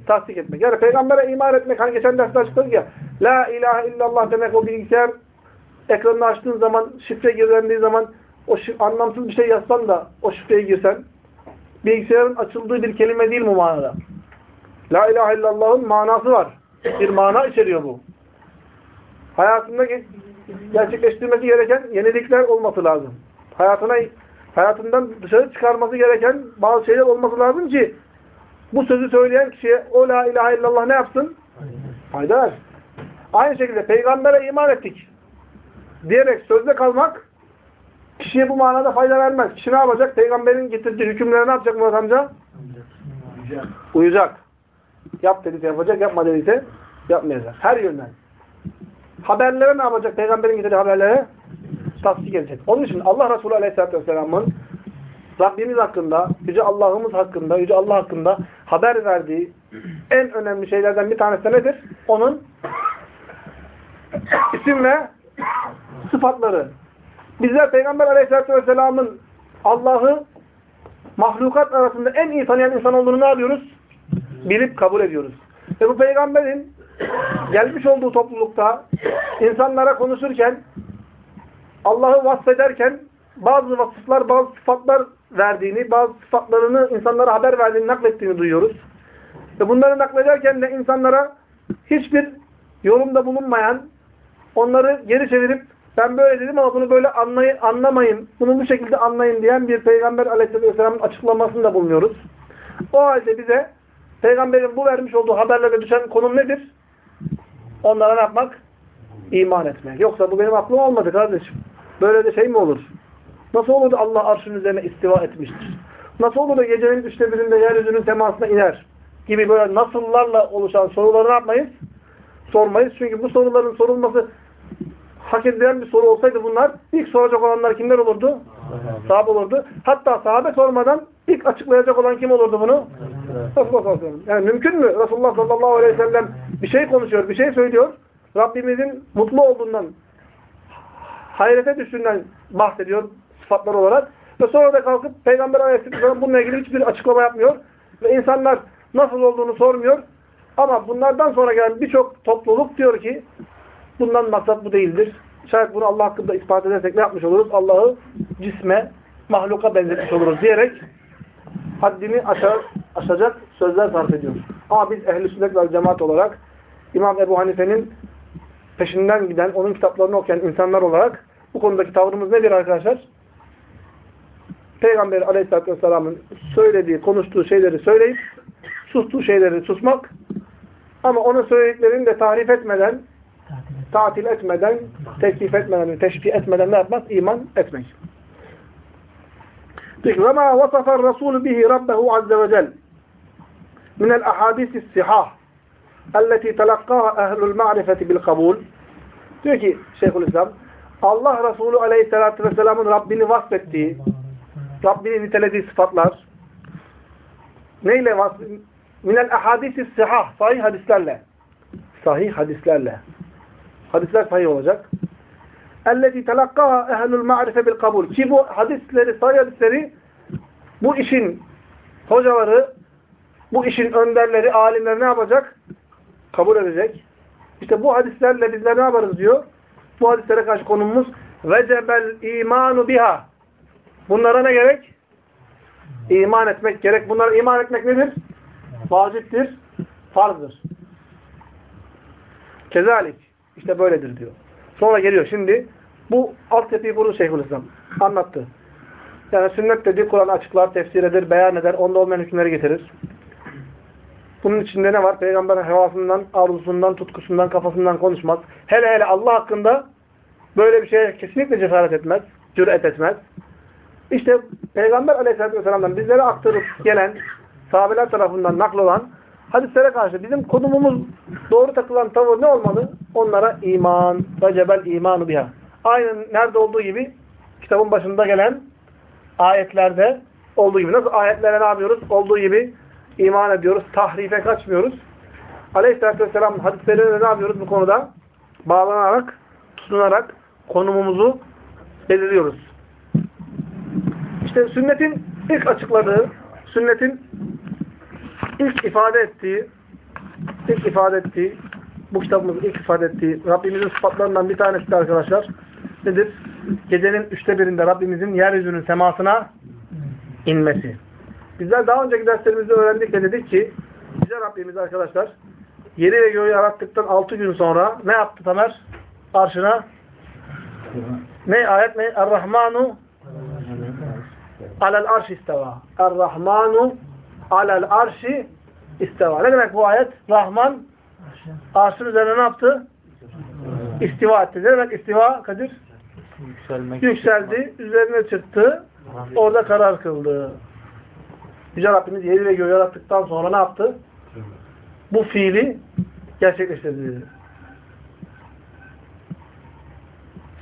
tasdik etmek. Yani Peygamber'e iman etmek, hani geçen derste açıkladık ya, La ilahe illallah demek o bilgisayar ekranını açtığın zaman, şifre girlendiği zaman o anlamsız bir şey yazsan da o şifreyi girsen, bilgisayarın açıldığı bir kelime değil mu manada? La ilahe illallah'ın manası var. Bir mana içeriyor bu. Hayatında gerçekleştirmesi gereken yenilikler olması lazım. Hayatına hayatından dışarı çıkarması gereken bazı şeyler olması lazım ki bu sözü söyleyen kişiye o la ilahe illallah ne yapsın? Fayda ver. Aynı şekilde peygambere iman ettik diyerek sözde kalmak kişiye bu manada fayda vermez. Kişi ne yapacak? Peygamberin getirdiği hükümlere ne yapacak Murat amca? Uyacak. Yap dediyse yapacak, yapma dediyse yapmayacak. Her yönden. Haberlere ne yapacak? Peygamberin getirdiği haberlere tasdik edecek. Onun için Allah Resulü Aleyhisselatü Vesselam'ın Rabbimiz hakkında, Yüce Allah'ımız hakkında, Yüce Allah hakkında haber verdiği en önemli şeylerden bir tanesi nedir? Onun isim ve sıfatları. Bizler Peygamber Aleyhisselatü Vesselam'ın Allah'ı mahlukat arasında en iyi tanıyan insan olduğunu ne yapıyoruz? Bilip kabul ediyoruz. Ve bu peygamberin gelmiş olduğu toplulukta insanlara konuşurken Allah'ı vasfederken bazı vasıflar, bazı sıfatlar verdiğini, bazı sıfatlarını insanlara haber verdiğini, naklettiğini duyuyoruz. Ve bunları naklederken de insanlara hiçbir yorumda bulunmayan, onları geri çevirip ben böyle dedim ama bunu böyle anlay anlamayın, bunu bu şekilde anlayın diyen bir Peygamber aleyhisselamın açıklamasında bulunuyoruz. O halde bize Peygamberin bu vermiş olduğu haberlere düşen konum nedir? Onlara ne yapmak? İman etmek. Yoksa bu benim aklım olmadı kardeşim. Böyle de şey mi olur? Nasıl olur da Allah arşın üzerine istiva etmiştir? Nasıl olur da gecenin üçte birinde yeryüzünün temasına iner? Gibi böyle nasıllarla oluşan soruları yapmayız? Sormayız. Çünkü bu soruların sorulması hak edilen bir soru olsaydı bunlar ilk soracak olanlar kimler olurdu? Sahabe olurdu. Hatta sahabe sormadan ilk açıklayacak olan kim olurdu bunu? Resulullah. Yani mümkün mü? Resulullah sallallahu aleyhi ve sellem bir şey konuşuyor, bir şey söylüyor. Rabbimizin mutlu olduğundan, hayrete düştüğünden bahsediyor sıfatlar olarak. Ve sonra da kalkıp Peygamber aleyhisselam bununla ilgili hiçbir açıklama yapmıyor. Ve insanlar nasıl olduğunu sormuyor. Ama bunlardan sonra gelen birçok topluluk diyor ki bundan maksat bu değildir. Şayet bunu Allah hakkında ispat edersek ne yapmış oluruz? Allah'ı cisme, mahluka benzetmiş oluruz diyerek haddini aşar, aşacak sözler sarf ediyoruz. Ama biz ehl-i sünnet ve cemaat olarak İmam Ebu Hanife'nin peşinden giden, onun kitaplarını okuyan insanlar olarak bu konudaki tavrımız nedir arkadaşlar? Peygamber aleyhissalatü vesselamın söylediği, konuştuğu şeyleri söyleyip sustuğu şeyleri susmak ama onun söylediklerini de tahrif etmeden tatil etmeden, teklif etmeden, teşbih etmeden ne yapmak? İman etmek. Peki, وَمَا وَصَفَ الرَّسُولُ بِهِ رَبَّهُ عَزَّ وَجَلْ مِنَ الْأَحَادِيثِ السِّحَاهِ اَلَّتِي تَلَقَّاهَا اَهْلُ الْمَعْرِفَةِ بِالْقَبُولِ Diyor ki Şeyhülislam, Allah Resulü Aleyhisselatü Vesselam'ın Rabbini vasfettiği, Rabbini nitelediği sıfatlar neyle vasf? Minel ahadisi sihah, sahih hadislerle. Sahih hadislerle. Hadisler sahih olacak. اَلَّذِي تَلَقَّاهَا اَهْلُ الْمَعْرِفَ بِالْقَبُولِ Ki bu hadisleri, sahih hadisleri bu işin hocaları, bu işin önderleri, alimleri ne yapacak? Kabul edecek. İşte bu hadislerle bizler ne yaparız diyor. Bu hadislere karşı konumumuz vecebel imanu biha. Bunlara ne gerek? İman etmek gerek. Bunlara iman etmek nedir? Vaciptir, farzdır. Kezalik. İşte böyledir diyor. Sonra geliyor şimdi bu altyapıyı kurdu Şeyhülislam. Anlattı. Yani sünnet dediği Kur'an açıklar, tefsir eder, beyan eder, onda olmayan hükümleri getirir. Bunun içinde ne var? Peygamberin hevasından, arzusundan, tutkusundan, kafasından konuşmaz. Hele hele Allah hakkında böyle bir şeye kesinlikle cesaret etmez, cüret etmez. İşte Peygamber aleyhissalatü vesselam'dan bizlere aktarıp gelen, sahabeler tarafından naklolan hadislere karşı bizim konumumuz doğru takılan tavır ne olmalı? Onlara iman, vecebel imanu biha. Aynı nerede olduğu gibi kitabın başında gelen ayetlerde olduğu gibi. Nasıl ayetlere ne yapıyoruz? Olduğu gibi iman ediyoruz. Tahrife kaçmıyoruz. Aleyhisselatü Vesselam hadislerine ne yapıyoruz bu konuda? Bağlanarak, tutunarak konumumuzu belirliyoruz. İşte sünnetin ilk açıkladığı, sünnetin ilk ifade ettiği, ilk ifade ettiği, bu kitabımızın ilk ifade ettiği Rabbimizin sıfatlarından bir tanesi de arkadaşlar nedir? Gecenin üçte birinde Rabbimizin yeryüzünün semasına inmesi. Bizler daha önceki derslerimizde öğrendik ve dedik ki bize Rabbimiz arkadaşlar yeri ve göğü yarattıktan altı gün sonra ne yaptı Tamer? Arşına ne ayet ne? Er-Rahmanu alel arş isteva. Er-Rahmanu alel arşi isteva. Ne demek bu ayet? Rahman arşın üzerine ne yaptı? İstiva etti. Ne demek istiva Kadir? Yükselmek. Yükseldi, üzerine çıktı, orada karar kıldı. Yüce Rabbimiz yeri ve göğü yarattıktan sonra ne yaptı? Bu fiili gerçekleştirdi.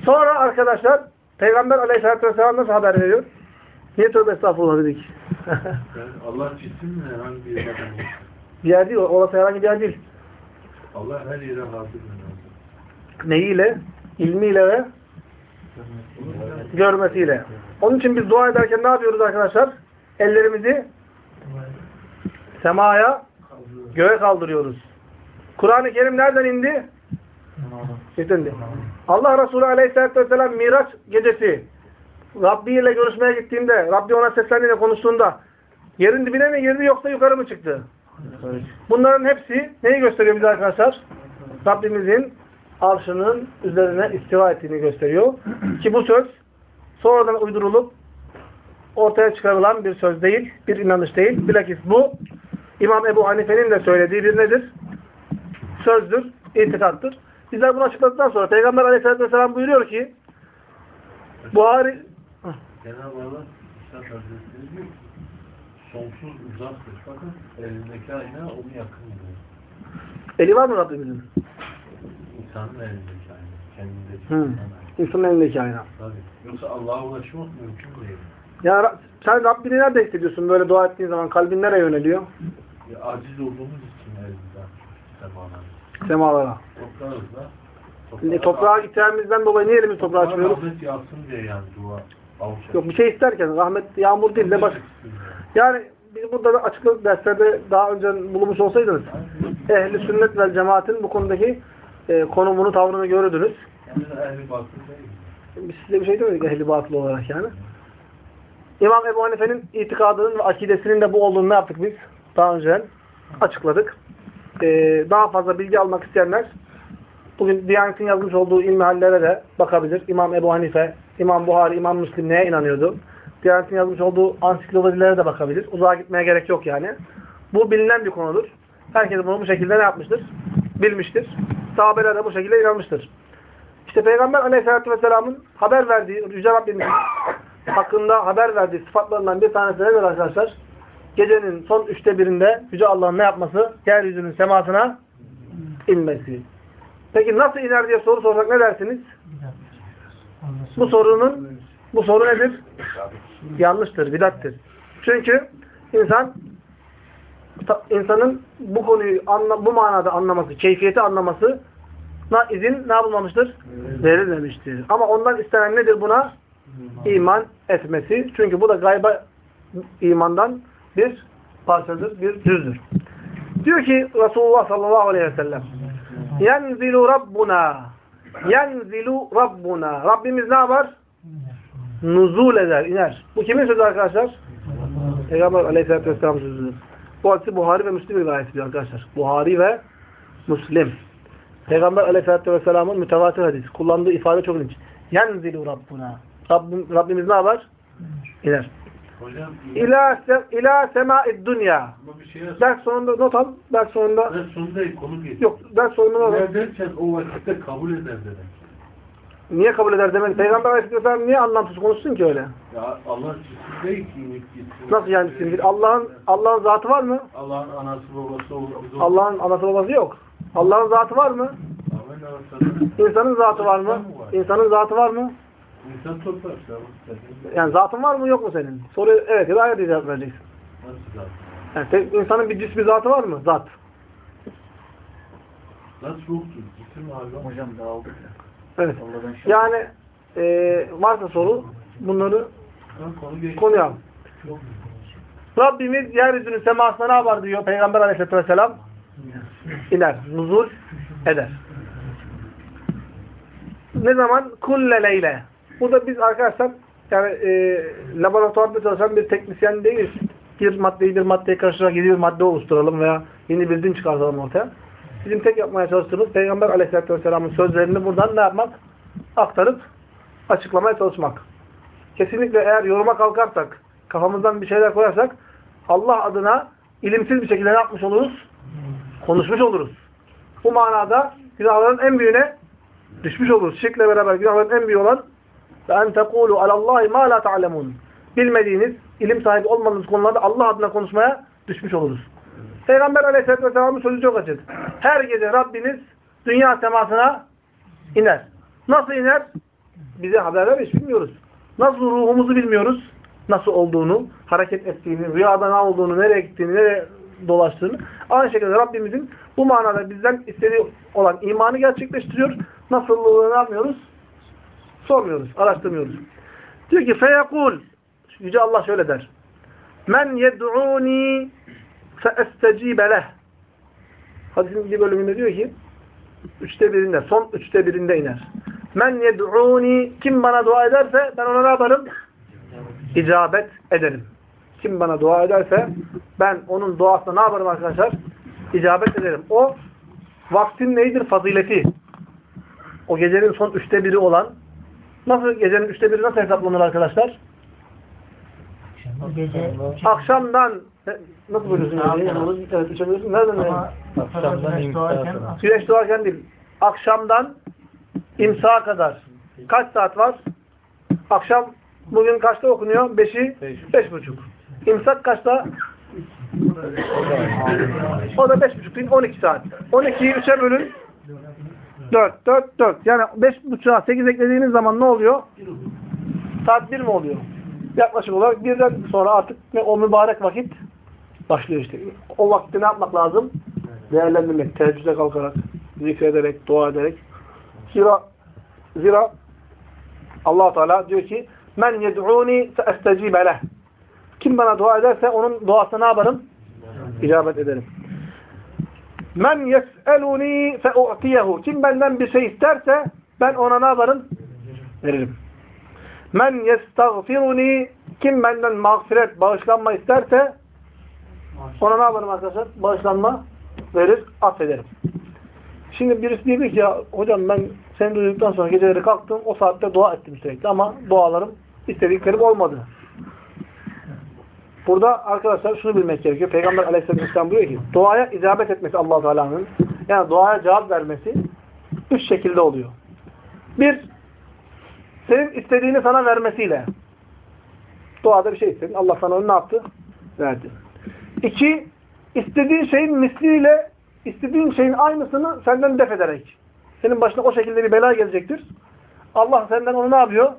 Sonra arkadaşlar Peygamber aleyhissalatü vesselam nasıl haber veriyor? Niye tövbe estağfurullah dedik? Yani Allah cisim mi herhangi bir yerden? bir yer değil, orası herhangi bir yer değil. Allah her yere hazır? Neyiyle? İlmiyle ve Görmesiyle. Onun için biz dua ederken ne yapıyoruz arkadaşlar? Ellerimizi semaya, göğe kaldırıyoruz. Kur'an-ı Kerim nereden indi? İndi. Allah Resulü Aleyhisselatü Vesselam Miraç gecesi Rabbi ile görüşmeye gittiğinde, Rabbi ona seslendiğinde konuştuğunda yerin dibine mi girdi yoksa yukarı mı çıktı? Bunların hepsi neyi gösteriyor bize arkadaşlar? Rabbimizin arşının üzerine istiva ettiğini gösteriyor. Ki bu söz sonradan uydurulup ortaya çıkarılan bir söz değil, bir inanış değil. Bilakis bu İmam Ebu Hanife'nin de söylediği bir nedir? Sözdür, itikattır. Bizler bunu açıkladıktan sonra Peygamber Aleyhisselatü Vesselam buyuruyor ki Buhari Cenab-ı Allah İsa Hazretleri diyor ki sonsuz uzaktır. Bakın elindeki ayna onu yakın diyor. eli var mı Rabbimizin? İnsanın elindeki ayna. Kendindeki Hı. İnsanın elindeki ayna. Tabii. Yoksa Allah'a ulaşmak mümkün değil. Ya sen Rabbini nerede hissediyorsun böyle dua ettiğin zaman? Kalbin nereye yöneliyor? Ya, aciz olduğumuz için elimizden semadan. Semalara. Toprağız da. Ne, toprağa gideceğimizden dolayı niye elimizi toprağa açmıyoruz? Rahmet yağsın diye yani dua. Yok bir şey isterken rahmet yağmur değil de baş... Yani biz burada da açıklık derslerde daha önce bulunmuş olsaydınız ehli sünnet vel cemaatin bu konudaki e, konumunu, tavrını görürdünüz. Biz size bir şey demedik ehli batıl olarak yani. İmam Ebu Hanife'nin itikadının ve akidesinin de bu olduğunu ne yaptık biz? Daha önce açıkladık. Ee, daha fazla bilgi almak isteyenler bugün Diyanet'in yazmış olduğu ilmi hallere de bakabilir. İmam Ebu Hanife, İmam Buhari, İmam Müslim neye inanıyordu? Diyanet'in yazmış olduğu ansiklopedilere de bakabilir. Uzağa gitmeye gerek yok yani. Bu bilinen bir konudur. Herkes bunu bu şekilde ne yapmıştır? Bilmiştir. Sahabeler de bu şekilde inanmıştır. İşte Peygamber Aleyhisselatü Vesselam'ın haber verdiği, Yüce Rabbimizin hakkında haber verdiği sıfatlarından bir tanesi nedir arkadaşlar? Gecenin son üçte birinde Yüce Allah'ın ne yapması? Yeryüzünün semasına inmesi. Peki nasıl iner diye soru sorsak ne dersiniz? Bu sorunun bu soru nedir? Yanlıştır, bidattir. Çünkü insan insanın bu konuyu anla, bu manada anlaması, keyfiyeti anlaması na izin ne yapılmamıştır? Verilmemiştir. Ama ondan istenen nedir buna? İman etmesi. Çünkü bu da gayba imandan bir parçadır, bir cüzdür. Diyor ki Resulullah sallallahu aleyhi ve sellem Yenzilu Rabbuna Yenzilu Rabbuna Rabbimiz ne yapar? Nuzul eder, iner. Bu kimin sözü arkadaşlar? Peygamber aleyhissalatü vesselam sözüdür. Bu hadisi Buhari ve Müslim rivayet ediyor arkadaşlar. Buhari ve Müslim. Peygamber aleyhissalatü vesselamın mütevatir hadis. Kullandığı ifade çok ilginç. Yenzilu Rabbuna. Rabbim, Rabbimiz ne yapar? İner. Hocam İlâ, se, ilâ semâid dünya. Ders sonunda not al. Ders sonunda Ben sonunda konu getir. yok. Ders sonunda not al. Ne derken o vakitte kabul eder demek. Niye kabul eder demek? Peygamber aleyhisselam niye anlamsız konuşsun ki öyle? Ya Allah cisim değil ki. Nasıl yani şimdi? Allah'ın Allah'ın zatı var mı? Allah'ın anası babası olur. Allah'ın anası babası yok. Allah'ın zatı var mı? İnsanın zatı var mı? İnsanın zatı var mı? İnsan toplar. Yani zatın var mı yok mu senin? Soru evet ya da hayır diye cevap vereceksin. Yani tek- insanın bir cismi zatı var mı? Zat. Nasıl ruhtur? Cisim hayvan. Hocam dağıldık ya. Evet. Yani e, varsa soru bunları Ben konu geçti. konuya al. Çok Rabbimiz yeryüzünün semasına ne yapar diyor Peygamber aleyhisselatü vesselam? İner. Nuzul eder. Ne zaman? Kulle leyle. Burada biz arkadaşlar yani e, laboratuvarda çalışan bir teknisyen değiliz. Bir maddeyi bir maddeye karıştırarak yeni bir madde oluşturalım veya yeni bir din çıkartalım ortaya. Bizim tek yapmaya çalıştığımız Peygamber aleyhisselatü vesselamın sözlerini buradan ne yapmak? Aktarıp açıklamaya çalışmak. Kesinlikle eğer yoruma kalkarsak, kafamızdan bir şeyler koyarsak Allah adına ilimsiz bir şekilde ne yapmış oluruz? Konuşmuş oluruz. Bu manada günahların en büyüğüne düşmüş oluruz. Şirkle beraber günahların en büyüğü olan ve en tekulu alallahi ma la ta'lemun. Bilmediğiniz, ilim sahibi olmadığınız konularda Allah adına konuşmaya düşmüş oluruz. Peygamber aleyhissalatü vesselamın sözü çok açık. Her gece Rabbiniz dünya semasına iner. Nasıl iner? Bize haber vermiş bilmiyoruz. Nasıl ruhumuzu bilmiyoruz. Nasıl olduğunu, hareket ettiğini, rüyada ne olduğunu, nereye gittiğini, nereye dolaştığını. Aynı şekilde Rabbimizin bu manada bizden istediği olan imanı gerçekleştiriyor. Nasıllığını ne yapmıyoruz? Sormuyoruz, araştırmıyoruz. Diyor ki feyekul Yüce Allah şöyle der. Men yed'uni feestecibe leh. Hadisin bir bölümünde diyor ki üçte birinde, son üçte birinde iner. Men yed'uni kim bana dua ederse ben ona ne yaparım? İcabet ederim. Kim bana dua ederse ben onun duasına ne yaparım arkadaşlar? İcabet ederim. O vaktin neydir? Fazileti. O gecenin son üçte biri olan nasıl gecenin üçte biri nasıl hesaplanır arkadaşlar? Gece Akşamdan nasıl buyuruyorsun? Evet, içemiyorsun. Nereden ama Akşamdan güneş imsa doğarken kadar. Güneş doğarken değil. Akşamdan imsaha kadar. Kaç saat var? Akşam bugün kaçta okunuyor? Beşi, Beş. beş buçuk. İmsak kaçta? O da beş buçuk değil, on iki saat. On ikiyi üçe bölün. Dört, dört, dört. Yani beş buçuğa sekiz eklediğiniz zaman ne oluyor? Saat bir mi oluyor? Yaklaşık olarak birden sonra artık o mübarek vakit başlıyor işte. O vakitte ne yapmak lazım? Değerlendirmek. Teheccüde kalkarak, zikrederek, dua ederek. Zira, zira allah Teala diyor ki Men yed'uni feestecibe leh. Kim bana dua ederse onun duasına ne yaparım? İcabet ederim. Men yes'eluni fe'u'tiyehu. Kim benden bir şey isterse ben ona ne yaparım? Veririm. Men yestagfiruni. Kim benden mağfiret, bağışlanma isterse ona ne yaparım arkadaşlar? Bağışlanma verir, affederim. Şimdi birisi diyebilir ki ya hocam ben seni duyduktan sonra geceleri kalktım o saatte dua ettim sürekli ama dualarım istediklerim olmadı. Burada arkadaşlar şunu bilmek gerekiyor. Peygamber aleyhisselam buyuruyor ki duaya icabet etmesi allah Teala'nın yani duaya cevap vermesi üç şekilde oluyor. Bir, senin istediğini sana vermesiyle. Duada bir şey istedin. Allah sana onu ne yaptı? Verdi. İki, istediğin şeyin misliyle istediğin şeyin aynısını senden def ederek. Senin başına o şekilde bir bela gelecektir. Allah senden onu ne yapıyor?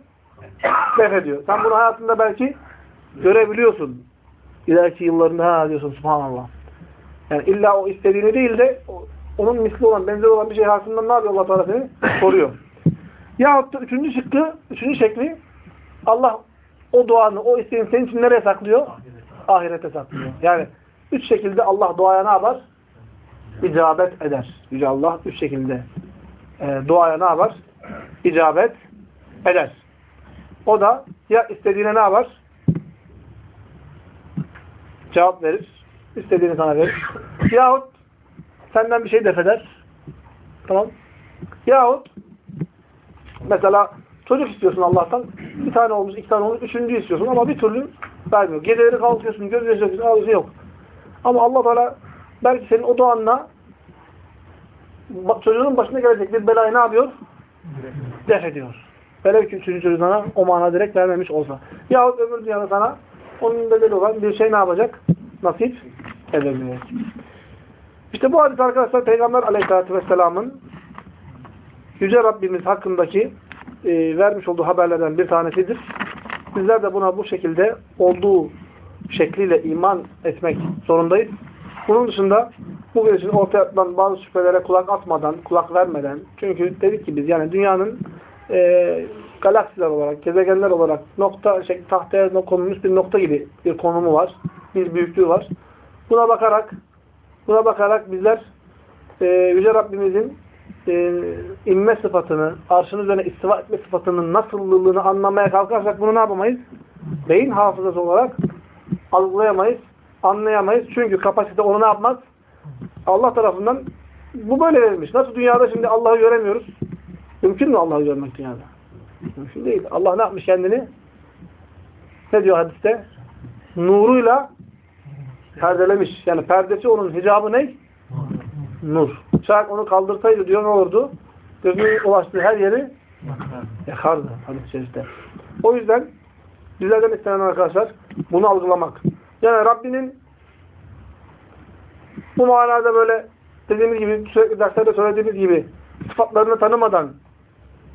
Def ediyor. Sen bunu hayatında belki görebiliyorsun. İleriki yıllarında ha diyorsun subhanallah. Yani illa o istediğini değil de onun misli olan, benzer olan bir şey hakkında ne yapıyor Allah Teala seni? Koruyor. Yahut da üçüncü şıkkı, üçüncü şekli Allah o duanı, o isteğini senin için nereye saklıyor? Ahirete saklıyor. Yani üç şekilde Allah duaya ne yapar? İcabet eder. Yüce Allah üç şekilde e, duaya ne yapar? İcabet eder. O da ya istediğine ne yapar? Cevap verir. İstediğini sana verir. Yahut senden bir şey def eder. Tamam. Yahut mesela çocuk istiyorsun Allah'tan. Bir tane olmuş, iki tane olmuş, üçüncü istiyorsun ama bir türlü vermiyor. Geceleri kalkıyorsun, göz yaşıyorsun, ağzı yok. Ama Allah Teala belki senin o duanla ba- çocuğun başına gelecek bir belayı ne yapıyor? Def ediyor. Velev ki üçüncü çocuğu sana o mana direkt vermemiş olsa. Yahut ömür dünyada sana onun bedeli olan bir şey ne yapacak? Nasip edebilecek. İşte bu hadis arkadaşlar Peygamber Aleyhisselatü Vesselam'ın Yüce Rabbimiz hakkındaki e, vermiş olduğu haberlerden bir tanesidir. Bizler de buna bu şekilde olduğu şekliyle iman etmek zorundayız. Bunun dışında bu için ortaya atılan bazı şüphelere kulak atmadan, kulak vermeden, çünkü dedik ki biz yani dünyanın e, galaksiler olarak, gezegenler olarak nokta, şey, tahtaya konulmuş bir nokta gibi bir konumu var, bir büyüklüğü var. Buna bakarak buna bakarak bizler e, Yüce Rabbimizin e, inme sıfatını, arşın üzerine istiva etme sıfatının nasıllılığını anlamaya kalkarsak bunu ne yapamayız? Beyin hafızası olarak algılayamayız, anlayamayız. Çünkü kapasite onu ne yapmaz? Allah tarafından bu böyle verilmiş. Nasıl dünyada şimdi Allah'ı göremiyoruz? Mümkün mü Allah'ı görmek dünyada? Mümkün değil. Allah ne yapmış kendini? Ne diyor hadiste? Nuruyla perdelemiş. Yani perdesi onun hicabı ne? Nur. Şayet onu kaldırsaydı diyor ne olurdu? Gözünün ulaştığı her yeri yakardı hadis-i. O yüzden bizlerden istenen arkadaşlar bunu algılamak. Yani Rabbinin bu manada böyle dediğimiz gibi sürekli derslerde söylediğimiz gibi sıfatlarını tanımadan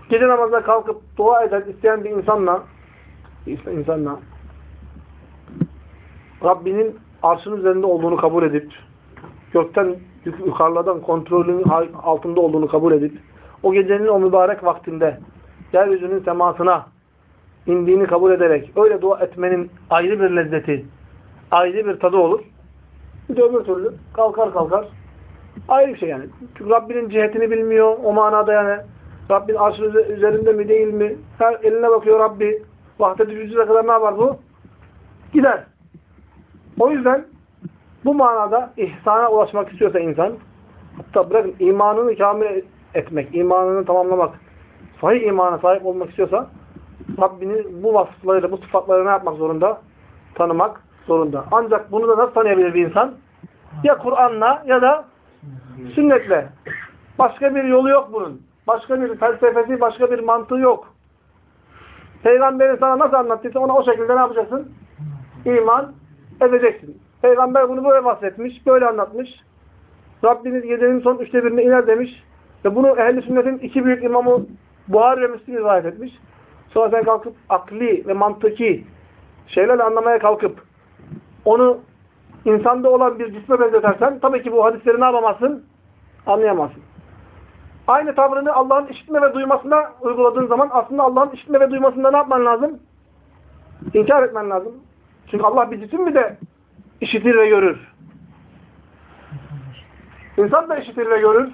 gece namazına kalkıp dua eden isteyen bir insanla insanla Rabbinin arşın üzerinde olduğunu kabul edip gökten yukarıdan kontrolünün altında olduğunu kabul edip o gecenin o mübarek vaktinde yeryüzünün semasına indiğini kabul ederek öyle dua etmenin ayrı bir lezzeti, ayrı bir tadı olur. Bir de öbür türlü kalkar kalkar. Ayrı bir şey yani. Çünkü Rabbinin cihetini bilmiyor. O manada yani Rabbin arşı üzerinde mi değil mi? Her eline bakıyor Rabbi. Vahdet-i vücuda kadar ne yapar bu? Gider. O yüzden bu manada ihsana ulaşmak istiyorsa insan hatta bırakın imanını kamil etmek, imanını tamamlamak, sahih imana sahip olmak istiyorsa Rabbini bu vasıflarıyla, bu sıfatlarıyla ne yapmak zorunda? Tanımak zorunda. Ancak bunu da nasıl tanıyabilir bir insan? Ya Kur'an'la ya da sünnetle. Başka bir yolu yok bunun. Başka bir felsefesi, başka bir mantığı yok. Peygamberin sana nasıl anlattıysa ona o şekilde ne yapacaksın? İman edeceksin. Peygamber bunu böyle vasfetmiş, böyle anlatmış. Rabbiniz gecenin son üçte birine iner demiş. Ve bunu ehl sünnetin iki büyük imamı Buhari ve Müslim rivayet etmiş. Sonra sen kalkıp akli ve mantıki şeylerle anlamaya kalkıp onu insanda olan bir cisme benzetersen tabii ki bu hadisleri ne yapamazsın? Anlayamazsın. Aynı tavrını Allah'ın işitme ve duymasına uyguladığın zaman aslında Allah'ın işitme ve duymasında ne yapman lazım? İnkar etmen lazım. Çünkü Allah bir cisim mi de işitir ve görür? İnsan da işitir ve görür.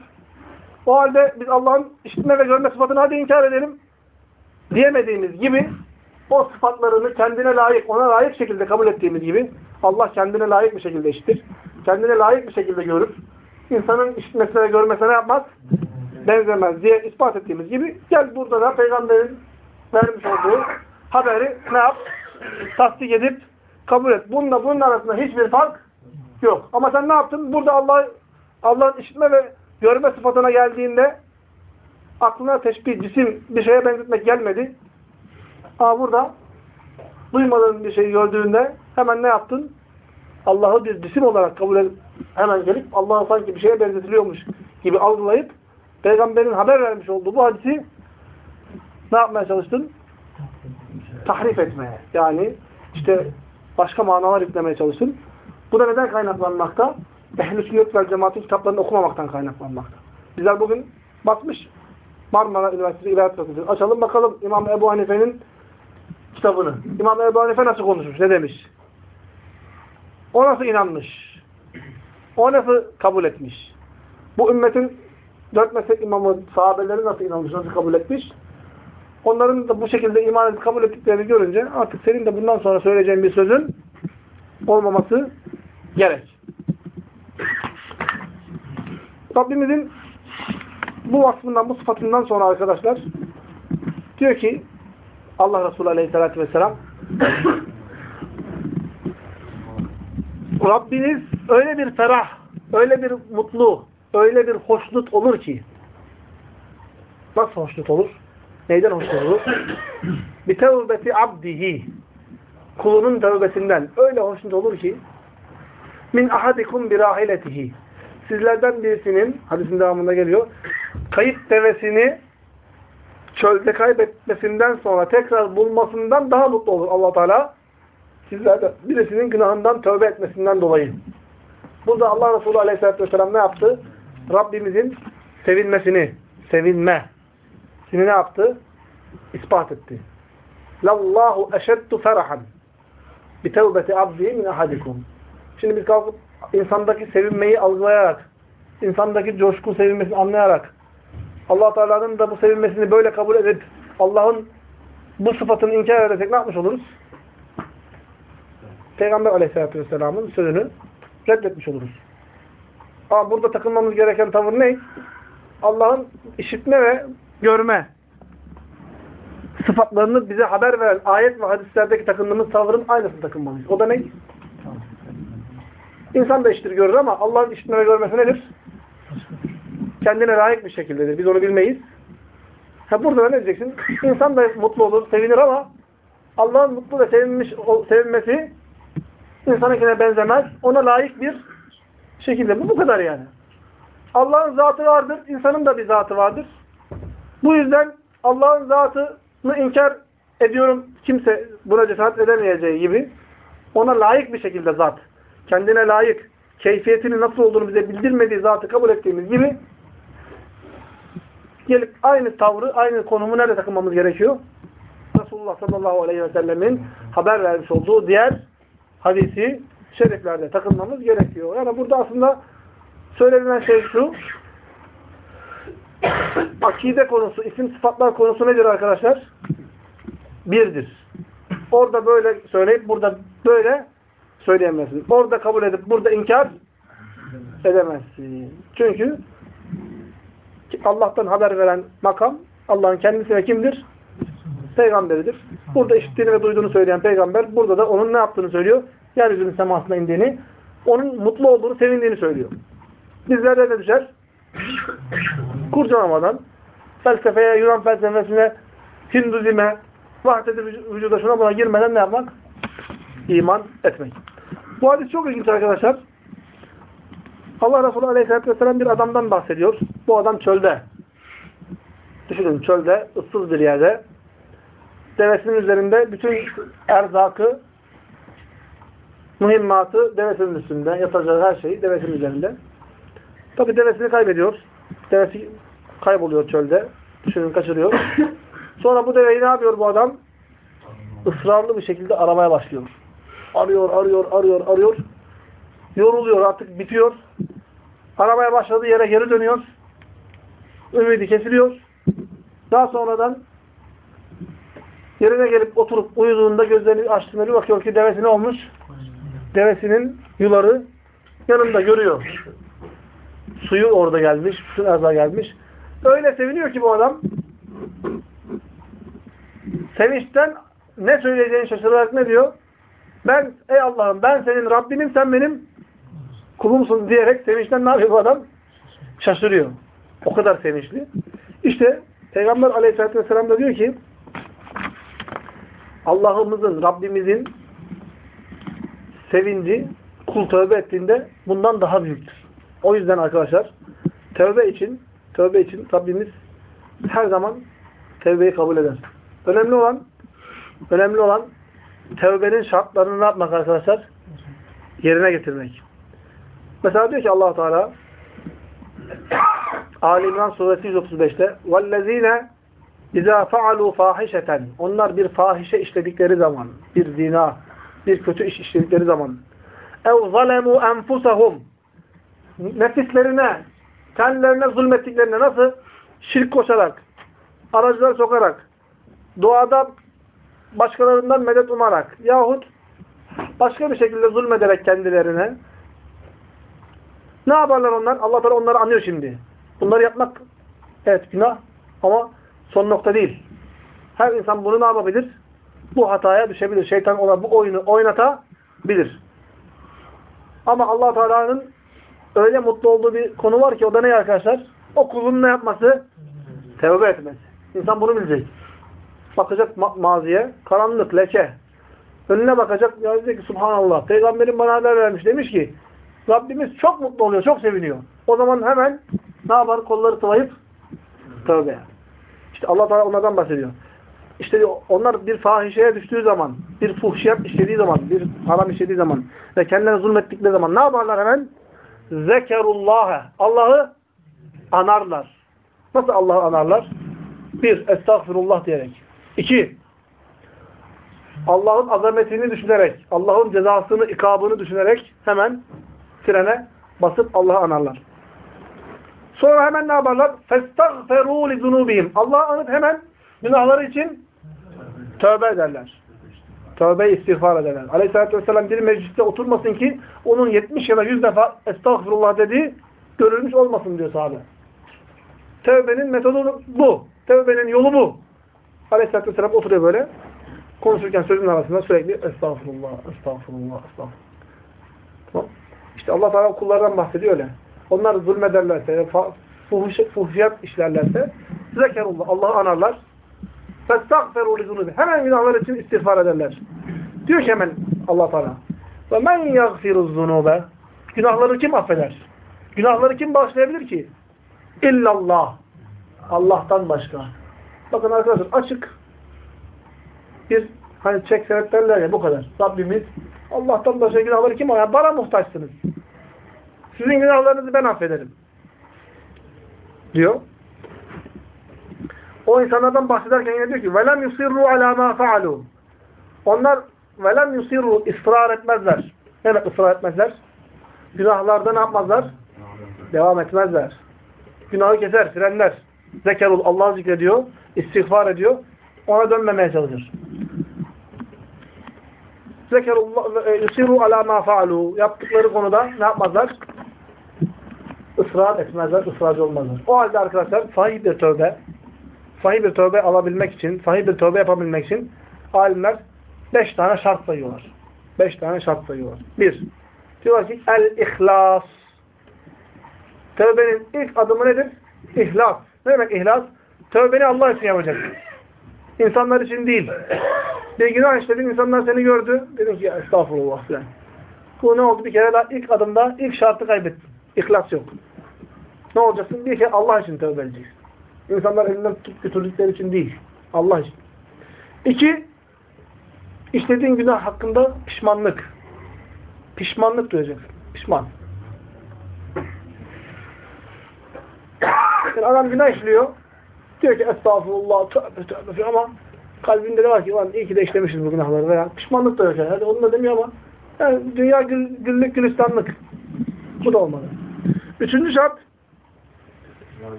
O halde biz Allah'ın işitme ve görme sıfatını hadi inkar edelim diyemediğimiz gibi o sıfatlarını kendine layık, ona layık şekilde kabul ettiğimiz gibi Allah kendine layık bir şekilde işitir. Kendine layık bir şekilde görür. İnsanın işitmesine ve görmesine yapmaz? Benzemez diye ispat ettiğimiz gibi gel burada da peygamberin vermiş olduğu haberi ne yap? Tasdik edip kabul et. Bununla bunun arasında hiçbir fark yok. Ama sen ne yaptın? Burada Allah Allah'ın işitme ve görme sıfatına geldiğinde aklına teşbih, cisim bir şeye benzetmek gelmedi. Ama burada duymadığın bir şeyi gördüğünde hemen ne yaptın? Allah'ı bir cisim olarak kabul edip hemen gelip Allah'a sanki bir şeye benzetiliyormuş gibi algılayıp Peygamberin haber vermiş olduğu bu hadisi ne yapmaya çalıştın? Tahrif etmeye. Yani işte başka manalar yüklemeye çalıştın. Bu da neden kaynaklanmakta? Ehl-i sünnet ve cemaatin kitaplarını okumamaktan kaynaklanmakta. Bizler bugün bakmış Marmara Üniversitesi İlahiyat Fakültesi. Açalım bakalım İmam Ebu Hanife'nin kitabını. İmam Ebu Hanife nasıl konuşmuş? Ne demiş? O nasıl inanmış? O nasıl kabul etmiş? Bu ümmetin dört mezhep imamı, sahabeleri nasıl inanmış, nasıl kabul etmiş? Onların da bu şekilde iman edip kabul ettiklerini görünce artık senin de bundan sonra söyleyeceğin bir sözün olmaması gerek. Rabbimizin bu vasfından, bu sıfatından sonra arkadaşlar diyor ki Allah Resulü Aleyhisselatü Vesselam Rabbiniz öyle bir ferah, öyle bir mutlu, öyle bir hoşnut olur ki nasıl hoşnut olur? Neyden hoşnut olur? Bir tevbeti abdihi kulunun tevbesinden öyle hoşnut olur ki min ahadikum birahiletihi sizlerden birisinin hadisin devamında geliyor kayıp devesini çölde kaybetmesinden sonra tekrar bulmasından daha mutlu olur allah Teala. Sizlerden birisinin günahından tövbe etmesinden dolayı. Burada Allah Resulü Aleyhisselatü Vesselam ne yaptı? Rabbimizin sevilmesini, sevinme sini ne yaptı? İspat etti. Lallahu eşeddu ferahan bi tevbeti abdi min ahadikum. Şimdi biz kalkıp insandaki sevinmeyi algılayarak, insandaki coşku sevinmesini anlayarak allah Teala'nın da bu sevilmesini böyle kabul edip Allah'ın bu sıfatını inkar edersek ne yapmış oluruz? Peygamber aleyhissalatü vesselamın sözünü reddetmiş oluruz. Ama burada takılmamız gereken tavır ne? Allah'ın işitme ve görme sıfatlarını bize haber veren ayet ve hadislerdeki takındığımız tavrın aynısını takınmalıyız. O da ne? İnsan da işitir görür ama Allah'ın işitme ve görmesi nedir? kendine layık bir şekildedir. Biz onu bilmeyiz. Ha burada ne diyeceksin? İnsan da mutlu olur, sevinir ama Allah'ın mutlu ve sevinmiş, sevinmesi insanınkine benzemez. Ona layık bir şekilde. Bu bu kadar yani. Allah'ın zatı vardır, insanın da bir zatı vardır. Bu yüzden Allah'ın zatını inkar ediyorum kimse buna cesaret edemeyeceği gibi ona layık bir şekilde zat, kendine layık, keyfiyetinin nasıl olduğunu bize bildirmediği zatı kabul ettiğimiz gibi gelip aynı tavrı, aynı konumu nerede takılmamız gerekiyor? Resulullah sallallahu aleyhi ve sellemin haber vermiş olduğu diğer hadisi şeriflerde takılmamız gerekiyor. Yani burada aslında söylenen şey şu, akide konusu, isim sıfatlar konusu nedir arkadaşlar? Birdir. Orada böyle söyleyip burada böyle söyleyemezsin. Orada kabul edip burada inkar edemezsin. Çünkü Allah'tan haber veren makam Allah'ın kendisi ve kimdir? Peygamberidir. Burada işittiğini ve duyduğunu söyleyen peygamber burada da onun ne yaptığını söylüyor? Yeryüzünün semasına indiğini, onun mutlu olduğunu, sevindiğini söylüyor. Bizlerde ne düşer? Kurcalamadan felsefeye, Yunan felsefesine, Hinduzime, vahdeti vücuda şuna buna girmeden ne yapmak? İman etmek. Bu hadis çok ilginç arkadaşlar. Allah Resulü Aleyhisselatü Vesselam bir adamdan bahsediyor. Bu adam çölde. Düşünün çölde, ıssız bir yerde. Devesinin üzerinde bütün erzakı, mühimmatı devesinin üstünde. Yatacağı her şeyi devesinin üzerinde. Tabi devesini kaybediyor. Devesi kayboluyor çölde. Düşünün kaçırıyor. Sonra bu deveyi ne yapıyor bu adam? Israrlı bir şekilde aramaya başlıyor. Arıyor, arıyor, arıyor, arıyor. Yoruluyor artık bitiyor. Aramaya başladığı yere geri dönüyor. Ümidi kesiliyor. Daha sonradan yerine gelip oturup uyuduğunda gözlerini açtığında bir bakıyor ki devesi ne olmuş? Devesinin yuları yanında görüyor. Suyu orada gelmiş, bütün erzak gelmiş. Öyle seviniyor ki bu adam sevinçten ne söyleyeceğini şaşırarak ne diyor? Ben, ey Allah'ım ben senin Rabbinim, sen benim kulumsun diyerek sevinçten ne yapıyor bu adam? Şaşırıyor. O kadar sevinçli. İşte Peygamber aleyhissalatü vesselam da diyor ki Allah'ımızın, Rabbimizin sevinci kul tövbe ettiğinde bundan daha büyüktür. O yüzden arkadaşlar tövbe için tövbe için Rabbimiz her zaman tövbeyi kabul eder. Önemli olan önemli olan tövbenin şartlarını ne yapmak arkadaşlar? Yerine getirmek. Mesela diyor ki allah Teala Ali İmran suresi 135'te وَالَّذ۪ينَ اِذَا فَعَلُوا فَاحِشَةً Onlar bir fahişe işledikleri zaman, bir zina, bir kötü iş işledikleri zaman ev zalemu enfusahum nefislerine kendilerine zulmettiklerine nasıl şirk koşarak aracılar sokarak doğada başkalarından medet umarak yahut başka bir şekilde zulmederek kendilerine ne yaparlar onlar? Allah Teala onları anıyor şimdi. Bunları yapmak evet günah ama son nokta değil. Her insan bunu ne yapabilir? Bu hataya düşebilir. Şeytan ona bu oyunu oynatabilir. Ama Allah Teala'nın öyle mutlu olduğu bir konu var ki o da ne arkadaşlar? O kulun ne yapması? Tevbe etmesi. İnsan bunu bilecek. Bakacak ma maziye, karanlık, leke. Önüne bakacak, ya diyecek ki Subhanallah, peygamberin bana haber vermiş. Demiş ki, Rabbimiz çok mutlu oluyor, çok seviniyor. O zaman hemen ne yapar? Kolları sıvayıp tövbe. İşte Allah Teala onlardan bahsediyor İşte onlar bir fahişeye düştüğü zaman, bir fuhşiyat işlediği zaman, bir haram işlediği zaman ve kendilerine zulmettikleri zaman ne yaparlar hemen? Zekerullah'a. Allah'ı anarlar. Nasıl Allah'ı anarlar? Bir, estağfirullah diyerek. İki, Allah'ın azametini düşünerek, Allah'ın cezasını, ikabını düşünerek hemen frene basıp Allah'ı anarlar. Sonra hemen ne yaparlar? فَاسْتَغْفَرُوا لِذُنُوبِهِمْ Allah'ı anıp hemen günahları için tövbe ederler. Tövbe istiğfar ederler. Aleyhisselatü Vesselam bir mecliste oturmasın ki onun 70 ya da 100 defa estağfurullah dediği görülmüş olmasın diyor sahabe. Tövbenin metodu bu. Tövbenin yolu bu. Aleyhisselatü Vesselam oturuyor böyle. Konuşurken sözün arasında sürekli estağfurullah, estağfurullah, estağfurullah. Tamam. İşte Allah Teala kullardan bahsediyor öyle. Onlar zulmederlerse, fuhuş, fuhşiyat işlerlerse zekerullah, Allah'ı anarlar. فَاسْتَغْفَرُوا لِذُنُوبِ Hemen günahlar için istiğfar ederler. Diyor ki hemen Allah Teala وَمَنْ يَغْفِرُ الذُّنُوبَ Günahları kim affeder? Günahları kim bağışlayabilir ki? İllallah. Allah'tan başka. Bakın arkadaşlar açık bir hani çek senet derler ya bu kadar. Rabbimiz Allah'tan başka günahları kim var? Bana muhtaçsınız. Sizin günahlarınızı ben affederim. Diyor. o insanlardan bahsederken yine diyor ki velem yusirru ala ma faalu. Onlar velem yusirru ısrar etmezler. Ne demek ısrar etmezler? Günahlarda ne yapmazlar? Devam etmezler. Günahı keser, frenler. Zekerul Allah zikrediyor, istiğfar ediyor. Ona dönmemeye çalışır. Zekerullah e, yusiru ala ma faalu. Yaptıkları konuda ne yapmazlar? Israr etmezler, ısrarcı olmazlar. O halde arkadaşlar sahih bir tövbe, sahih bir tövbe alabilmek için, sahih bir tövbe yapabilmek için alimler beş tane şart sayıyorlar. Beş tane şart sayıyorlar. Bir, diyorlar ki el-ihlas. Tövbenin ilk adımı nedir? İhlas. Ne demek ihlas? Tövbeni Allah için yapacaksın. İnsanlar için değil. Bir günah işledin, insanlar seni gördü. Dedin ki estağfurullah falan. Bu ne oldu? Bir kere daha ilk adımda ilk şartı kaybettin. İhlas yok. Ne olacaksın? Bir kere Allah için tövbe edeceksin. İnsanlar elinden tutup götürdükleri için değil. Allah için. İki, işlediğin günah hakkında pişmanlık. Pişmanlık duyacaksın. Pişman. Yani adam günah işliyor. Diyor ki estağfurullah, tövbe tövbe ama kalbinde de var ki lan iyi ki de işlemişiz bu günahları veya pişmanlık da yok. Yani. Onu da demiyor ama yani dünya gül, güllük gülistanlık. Bu da olmalı. Üçüncü şart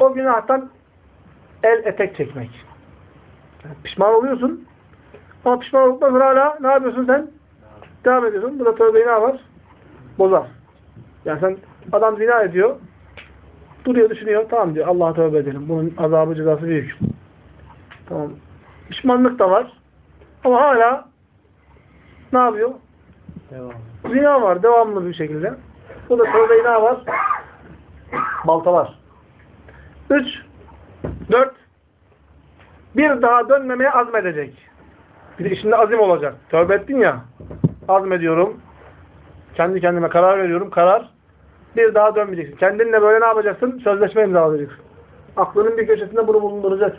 o günahtan el etek çekmek. Yani pişman oluyorsun ama pişman olduktan sonra hala ne yapıyorsun sen? Devam ediyorsun. Bu da tövbeyi ne var? Bozar. Yani sen adam zina ediyor duruyor düşünüyor. Tamam diyor Allah'a tövbe edelim. Bunun azabı cezası büyük. Tamam. Pişmanlık da var. Ama hala ne yapıyor? Devam. Zina var devamlı bir şekilde. Bu da tövbeyi ne var? Balta var. Üç, dört, bir daha dönmemeye azmedecek. Bir de içinde azim olacak. Tövbe ettin ya, azmediyorum. Kendi kendime karar veriyorum. Karar, bir daha dönmeyeceksin. Kendinle böyle ne yapacaksın? Sözleşme imzalayacaksın. Aklının bir köşesinde bunu bulunduracak.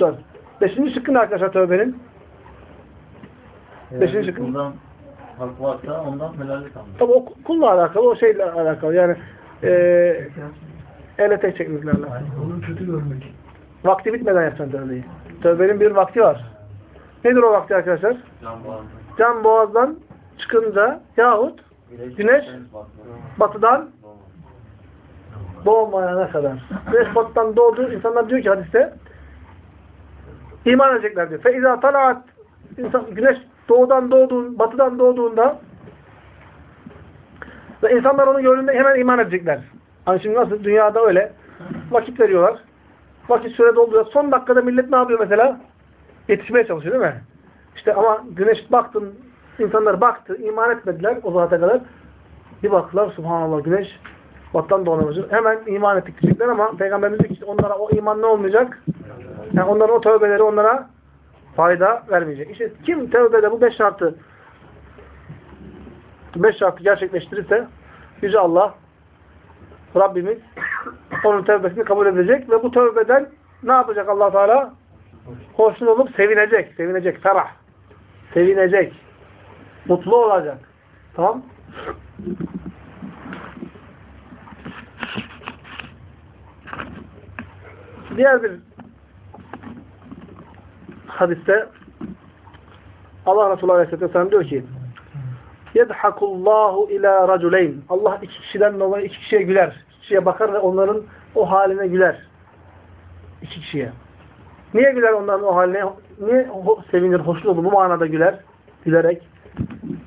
Dört. Beşinci şıkkı ne arkadaşlar tövbenin? Beşinci şıkkı. Bundan hak varsa ondan helallik almış. Tabi o kulla alakalı, o şeyle alakalı. Yani e, ele tek çekmekle alakalı. Onu kötü görmek. Vakti bitmeden yapacaksın tövbeyi. Tövbenin bir vakti var. Nedir o vakti arkadaşlar? Can boğazı. Can boğazdan çıkınca yahut Güneş batıdan doğmayana kadar. Güneş batıdan doğdu. İnsanlar diyor ki hadiste iman edecekler diyor. Feiza talaat insan güneş doğudan doğduğun, batıdan doğduğunda ve insanlar onu gördüğünde hemen iman edecekler. Hani şimdi nasıl dünyada öyle vakit veriyorlar. Vakit süre dolduruyor. Son dakikada millet ne yapıyor mesela? Yetişmeye çalışıyor değil mi? İşte ama güneş baktın, insanlar baktı, iman etmediler o saate kadar. Bir baktılar subhanallah güneş battan doğmamış. Hemen iman ettik diyecekler ama Peygamberimiz diyor ki onlara o iman ne olmayacak? Yani onların o tövbeleri onlara fayda vermeyecek. İşte kim tövbede bu beş şartı beş şartı gerçekleştirirse Yüce Allah Rabbimiz onun tövbesini kabul edecek ve bu tövbeden ne yapacak allah Teala? Hoşnut olup sevinecek. Sevinecek. Ferah. Sevinecek. Mutlu olacak. Tamam? Diğer bir hadiste Allah Resulü Aleyhisselatü Vesselam diyor ki yedhakullahu ila raculeyn Allah iki kişiden dolayı iki kişiye güler. Kişiye bakar ve onların o haline güler. İki kişiye. Niye güler onların o haline? Niye sevinir, hoşnut olur? Bu manada güler. Gülerek.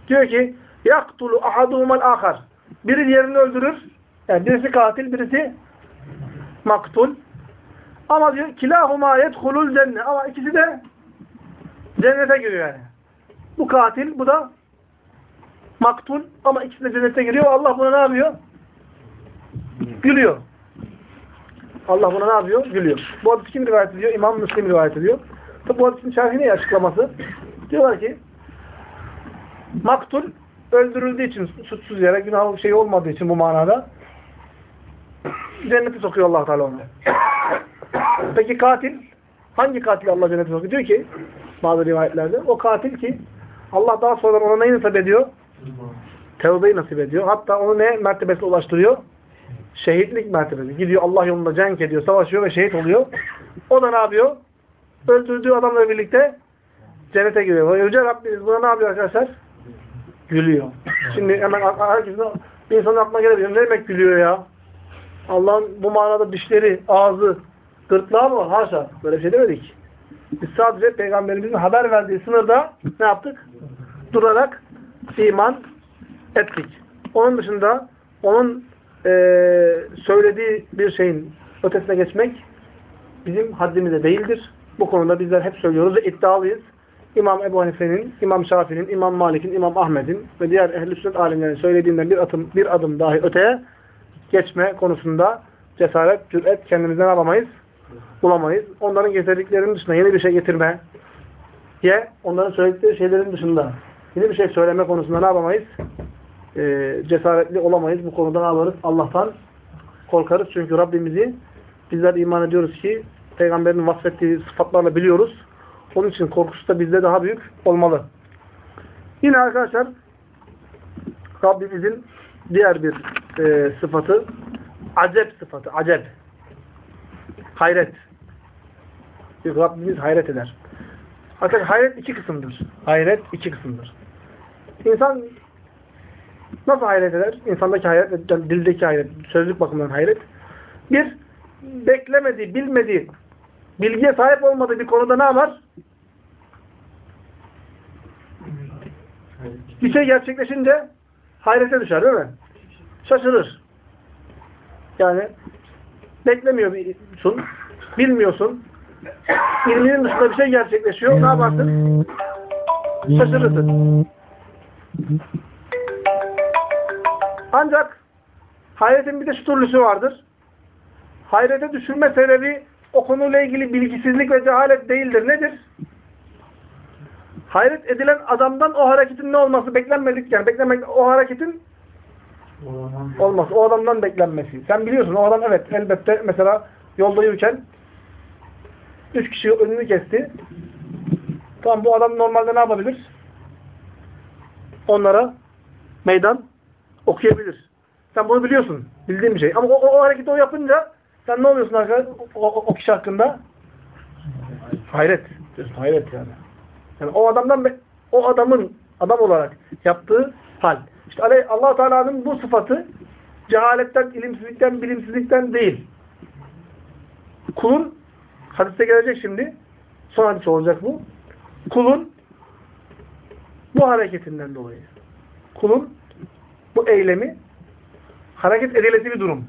Diyor ki yaktulu ahaduhumal ahar. Biri diğerini öldürür. Yani birisi katil, birisi maktul. Ama diyor kilahuma yedhulul cennet. Ama ikisi de cennete giriyor yani. Bu katil, bu da maktul. Ama ikisi de cennete giriyor. Allah buna ne yapıyor? Gülüyor. Allah buna ne yapıyor? Gülüyor. Bu hadis kim rivayet ediyor? İmam Müslim rivayet ediyor. Tabi bu hadisin şerhi ne açıklaması? Diyorlar ki maktul öldürüldüğü için suçsuz yere günah şey olmadığı için bu manada cennete sokuyor Allah Teala onu. Peki katil hangi katil Allah cennete sokuyor? Diyor ki bazı rivayetlerde o katil ki Allah daha sonra ona neyi nasip ediyor? Tevbeyi nasip ediyor. Hatta onu ne mertebesine ulaştırıyor? Şehitlik mertebesi. Gidiyor Allah yolunda cenk ediyor, savaşıyor ve şehit oluyor. O da ne yapıyor? Öldürdüğü adamla birlikte cennete giriyor. Ve Yüce Rabbimiz buna ne yapıyor arkadaşlar? Gülüyor. Şimdi hemen herkesin bir insanın aklına gelebilir. Ne demek gülüyor ya? Allah'ın bu manada dişleri, ağzı, gırtlağı mı var? Haşa. Böyle bir şey demedik. Biz sadece Peygamberimizin haber verdiği sınırda ne yaptık? Durarak iman ettik. Onun dışında onun eee, söylediği bir şeyin ötesine geçmek bizim haddimize değildir. Bu konuda bizler hep söylüyoruz ve iddialıyız. İmam Ebu Hanife'nin, İmam Şafii'nin, İmam Malik'in, İmam Ahmet'in ve diğer ehl-i sünnet alimlerin söylediğinden bir adım, bir adım dahi öteye geçme konusunda cesaret, cüret kendimizden alamayız, bulamayız. Onların getirdiklerinin dışında yeni bir şey getirme, ye, onların söyledikleri şeylerin dışında yeni bir şey söyleme konusunda ne yapamayız? Ee, cesaretli olamayız. Bu konuda ne? Allah'tan korkarız. Çünkü Rabbimizi bizler iman ediyoruz ki Peygamberin vasfettiği sıfatlarla biliyoruz. Onun için korkusu da bizde daha büyük olmalı. Yine arkadaşlar Rabbimizin diğer bir e, sıfatı acep sıfatı. Acep. Hayret. Çünkü Rabbimiz hayret eder. Arkadaşlar hayret iki kısımdır. Hayret iki kısımdır. İnsan nasıl hayret eder? İnsandaki hayret, yani dildeki hayret, sözlük bakımından hayret. Bir, beklemediği, bilmediği, bilgiye sahip olmadığı bir konuda ne yapar? Bir şey gerçekleşince hayrete düşer değil mi? Şaşırır. Yani beklemiyorsun, bilmiyorsun. İlminin dışında bir şey gerçekleşiyor. Ne yaparsın? Şaşırırsın. Ancak hayretin bir de şu türlüsü vardır. Hayrete düşürme sebebi o konuyla ilgili bilgisizlik ve cehalet değildir. Nedir? Hayret edilen adamdan o hareketin ne olması beklenmedik yani beklemek o hareketin olması. O adamdan beklenmesi. Sen biliyorsun o adam evet elbette mesela yolda yürürken üç kişi önünü kesti. Tamam bu adam normalde ne yapabilir? Onlara meydan okuyabilir. Sen bunu biliyorsun. Bildiğin bir şey. Ama o, o, o hareketi o yapınca sen ne oluyorsun arkadaşlar o, o, o kişi hakkında? Hayret. Diyorsun, hayret yani. Yani o adamdan o adamın adam olarak yaptığı hal. İşte Allah Teala'nın bu sıfatı cehaletten, ilimsizlikten, bilimsizlikten değil. Kulun hadiste gelecek şimdi. Son hadis olacak bu. Kulun bu hareketinden dolayı. Kulun bu eylemi hareket edilesi bir durum.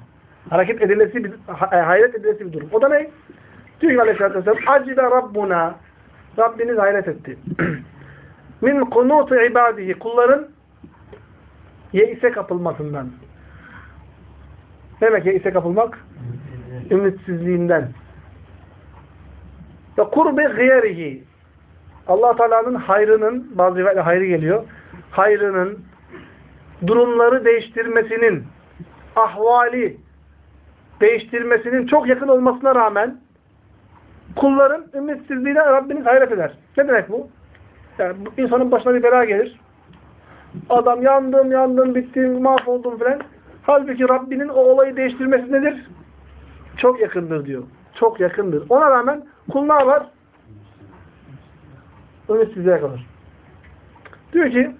Hareket edilesi bir, hayret edilesi bir durum. O da ne? Diyor ki Aleyhisselatü Vesselam Acibe Rabbuna Rabbiniz hayret etti. Min kunutu ibadihi kulların yeise kapılmasından. Ne demek yeise kapılmak? Ümitsizliğinden. Ve kurbi gıyerihi allah Teala'nın hayrının, bazı rivayetle hayrı geliyor, hayrının, durumları değiştirmesinin, ahvali değiştirmesinin çok yakın olmasına rağmen kulların ümitsizliğine Rabbiniz hayret eder. Ne demek bu? Yani insanın başına bir bela gelir. Adam yandım, yandım, bittim, mahvoldum falan. Halbuki Rabbinin o olayı değiştirmesi nedir? Çok yakındır diyor. Çok yakındır. Ona rağmen kul ne yapar? Ümitsizliğe kalır. Diyor ki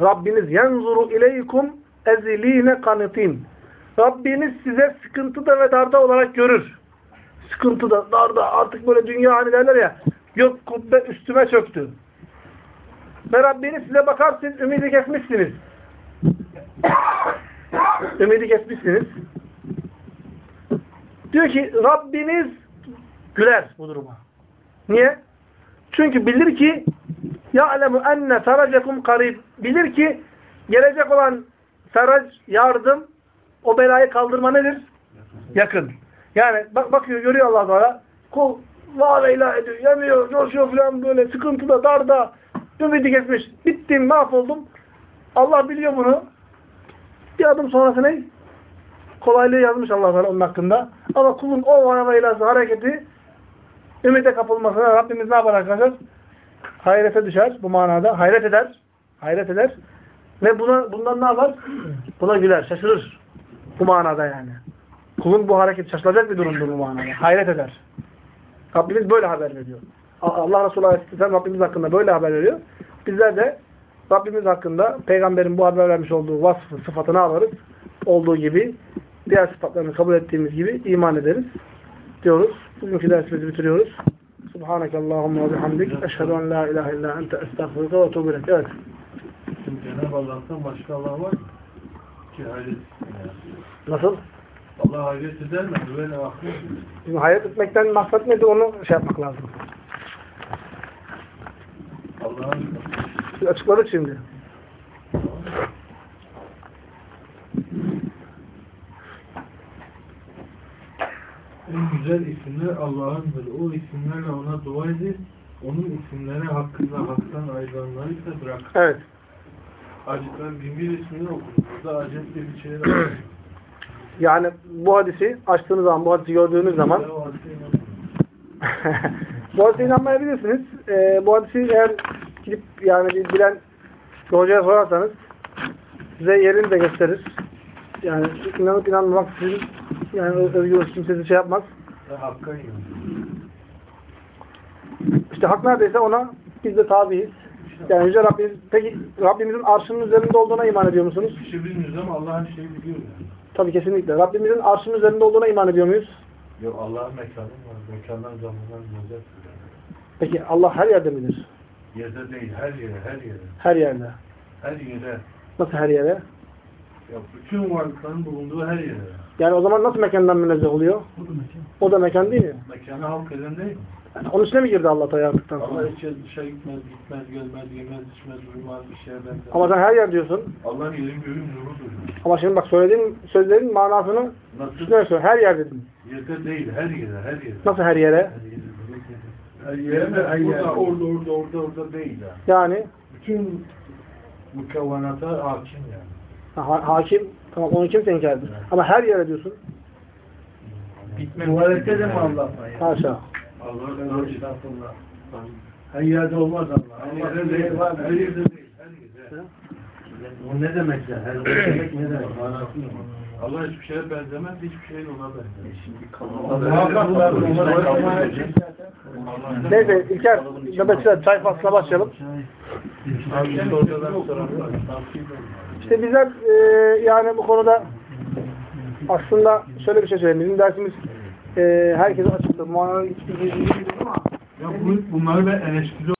Rabbiniz yenzuru ileykum eziline kanitin. Rabbiniz size sıkıntıda ve darda olarak görür. Sıkıntıda, darda, artık böyle dünya hani derler ya gök kubbe üstüme çöktü. Ve Rabbiniz size bakar siz ümidi kesmişsiniz. ümidi kesmişsiniz. Diyor ki Rabbiniz güler bu duruma. Niye? Çünkü bilir ki ya'lemu enne feracekum karib. Bilir ki gelecek olan ferac, yardım o belayı kaldırma nedir? Yakın. Yani bak bakıyor, görüyor Allah Teala. Kul vaat ilah ediyor, yanıyor, coşuyor falan böyle sıkıntıda, darda, ümidi kesmiş. Bittim, mahvoldum. Allah biliyor bunu. Bir adım sonrası ne? Kolaylığı yazmış Allah Teala onun hakkında. Ama kulun o vaat hareketi ümide kapılmasına Rabbimiz ne yapar arkadaşlar? Hayrete düşer bu manada. Hayret eder. Hayret eder. Ve buna bundan ne yapar? Buna güler, şaşırır. Bu manada yani. Kulun bu hareket şaşılacak bir durumdur bu manada. Hayret eder. Rabbimiz böyle haber veriyor. Allah Resulü Aleyhisselam Rabbimiz hakkında böyle haber veriyor. Bizler de Rabbimiz hakkında peygamberin bu haber vermiş olduğu vasfı, sıfatını alırız. Olduğu gibi diğer sıfatlarını kabul ettiğimiz gibi iman ederiz diyoruz. Bugünkü dersimizi bitiriyoruz. Subhaneke Allahumma ve bihamdik. Eşhedü en la ilahe illa ente estağfurullah ve etûbü ileyk. Evet. Şimdi Cenab-ı Allah'tan başka Allah var? Ki hayret. Nasıl? Allah hayret eder mi? Böyle aklım. Şimdi hayret etmekten maksat nedir onu şey yapmak lazım. Allah'ın açıkladık şimdi. En güzel isimler Allah'ındır. O isimlerle ona dua edin. Onun isimleri hakkında haktan ayrılanları ise bırak. Evet. Ben bin bir ismini okudum. Burada diye bir şey var. Yani bu hadisi açtığınız zaman, bu hadisi gördüğünüz zaman bu hadise inanmayabilirsiniz. Ee, bu hadisi eğer gidip yani bir bilen bir hocaya sorarsanız size yerini de gösterir. Yani inanıp inanmamak sizin yani özgür kimse şey yapmaz. İnanıyorum. İşte hak neredeyse ona biz de tabiiz. Yani Yüce Rabbimiz, peki Rabbimizin arşının üzerinde olduğuna iman ediyor musunuz? Bir şey bilmiyoruz ama Allah'ın şeyi biliyor yani. Tabii kesinlikle. Rabbimizin arşının üzerinde olduğuna iman ediyor muyuz? Yok Allah'ın mekanı var. Mekandan zamandan münezzeh. Peki Allah her yerde midir? Yerde değil, her yere, her yere. Her yerde. Her yere. Nasıl her yere? Ya bütün varlıkların bulunduğu her yere. Yani o zaman nasıl mekandan münezzeh oluyor? O da mekan değil mi? Mekanı halk eden değil mi? Yani onun içine mi girdi Allah Teala yaptıktan sonra? Allah hiç dışarı gitmez, gitmez, gelmez, yemez, içmez, uyumaz, bir şeye benzer. Ama sen her yer diyorsun. Allah'ın yerin göğün nurudur. Ama şimdi bak söylediğin sözlerin manasını Nasıl? üstüne söyle. Her yer dedin. Yerde değil, her yere, her yere. Nasıl her yere? Her yere de her yere. Orada, orada, orada, orada değil yani. Yani Bütün mükevvenata hakim yani. Ha- hakim. Tamam onu kimse inkar etmez. Ama her yere diyorsun. Tuvalette de mi Allah var ya? Haşa. Allah Estağfurullah. Her yerde olmaz Allah. Her Allah yerde bir değil, var. her yerde değil, her yerde. O ne demek ya? Her yerde demek ne demek? Allah hiçbir şeye benzemez, hiçbir şey de ona et zaten. Neyse İlker, nöbetçiler çay faslına başlayalım. İşte bizler e, yani bu konuda aslında şöyle bir şey söyleyeyim. Bizim dersimiz e, herkese açıktır. Muhakkak hiçbir gizli değil ama Ya bu, bunları ben eleştiri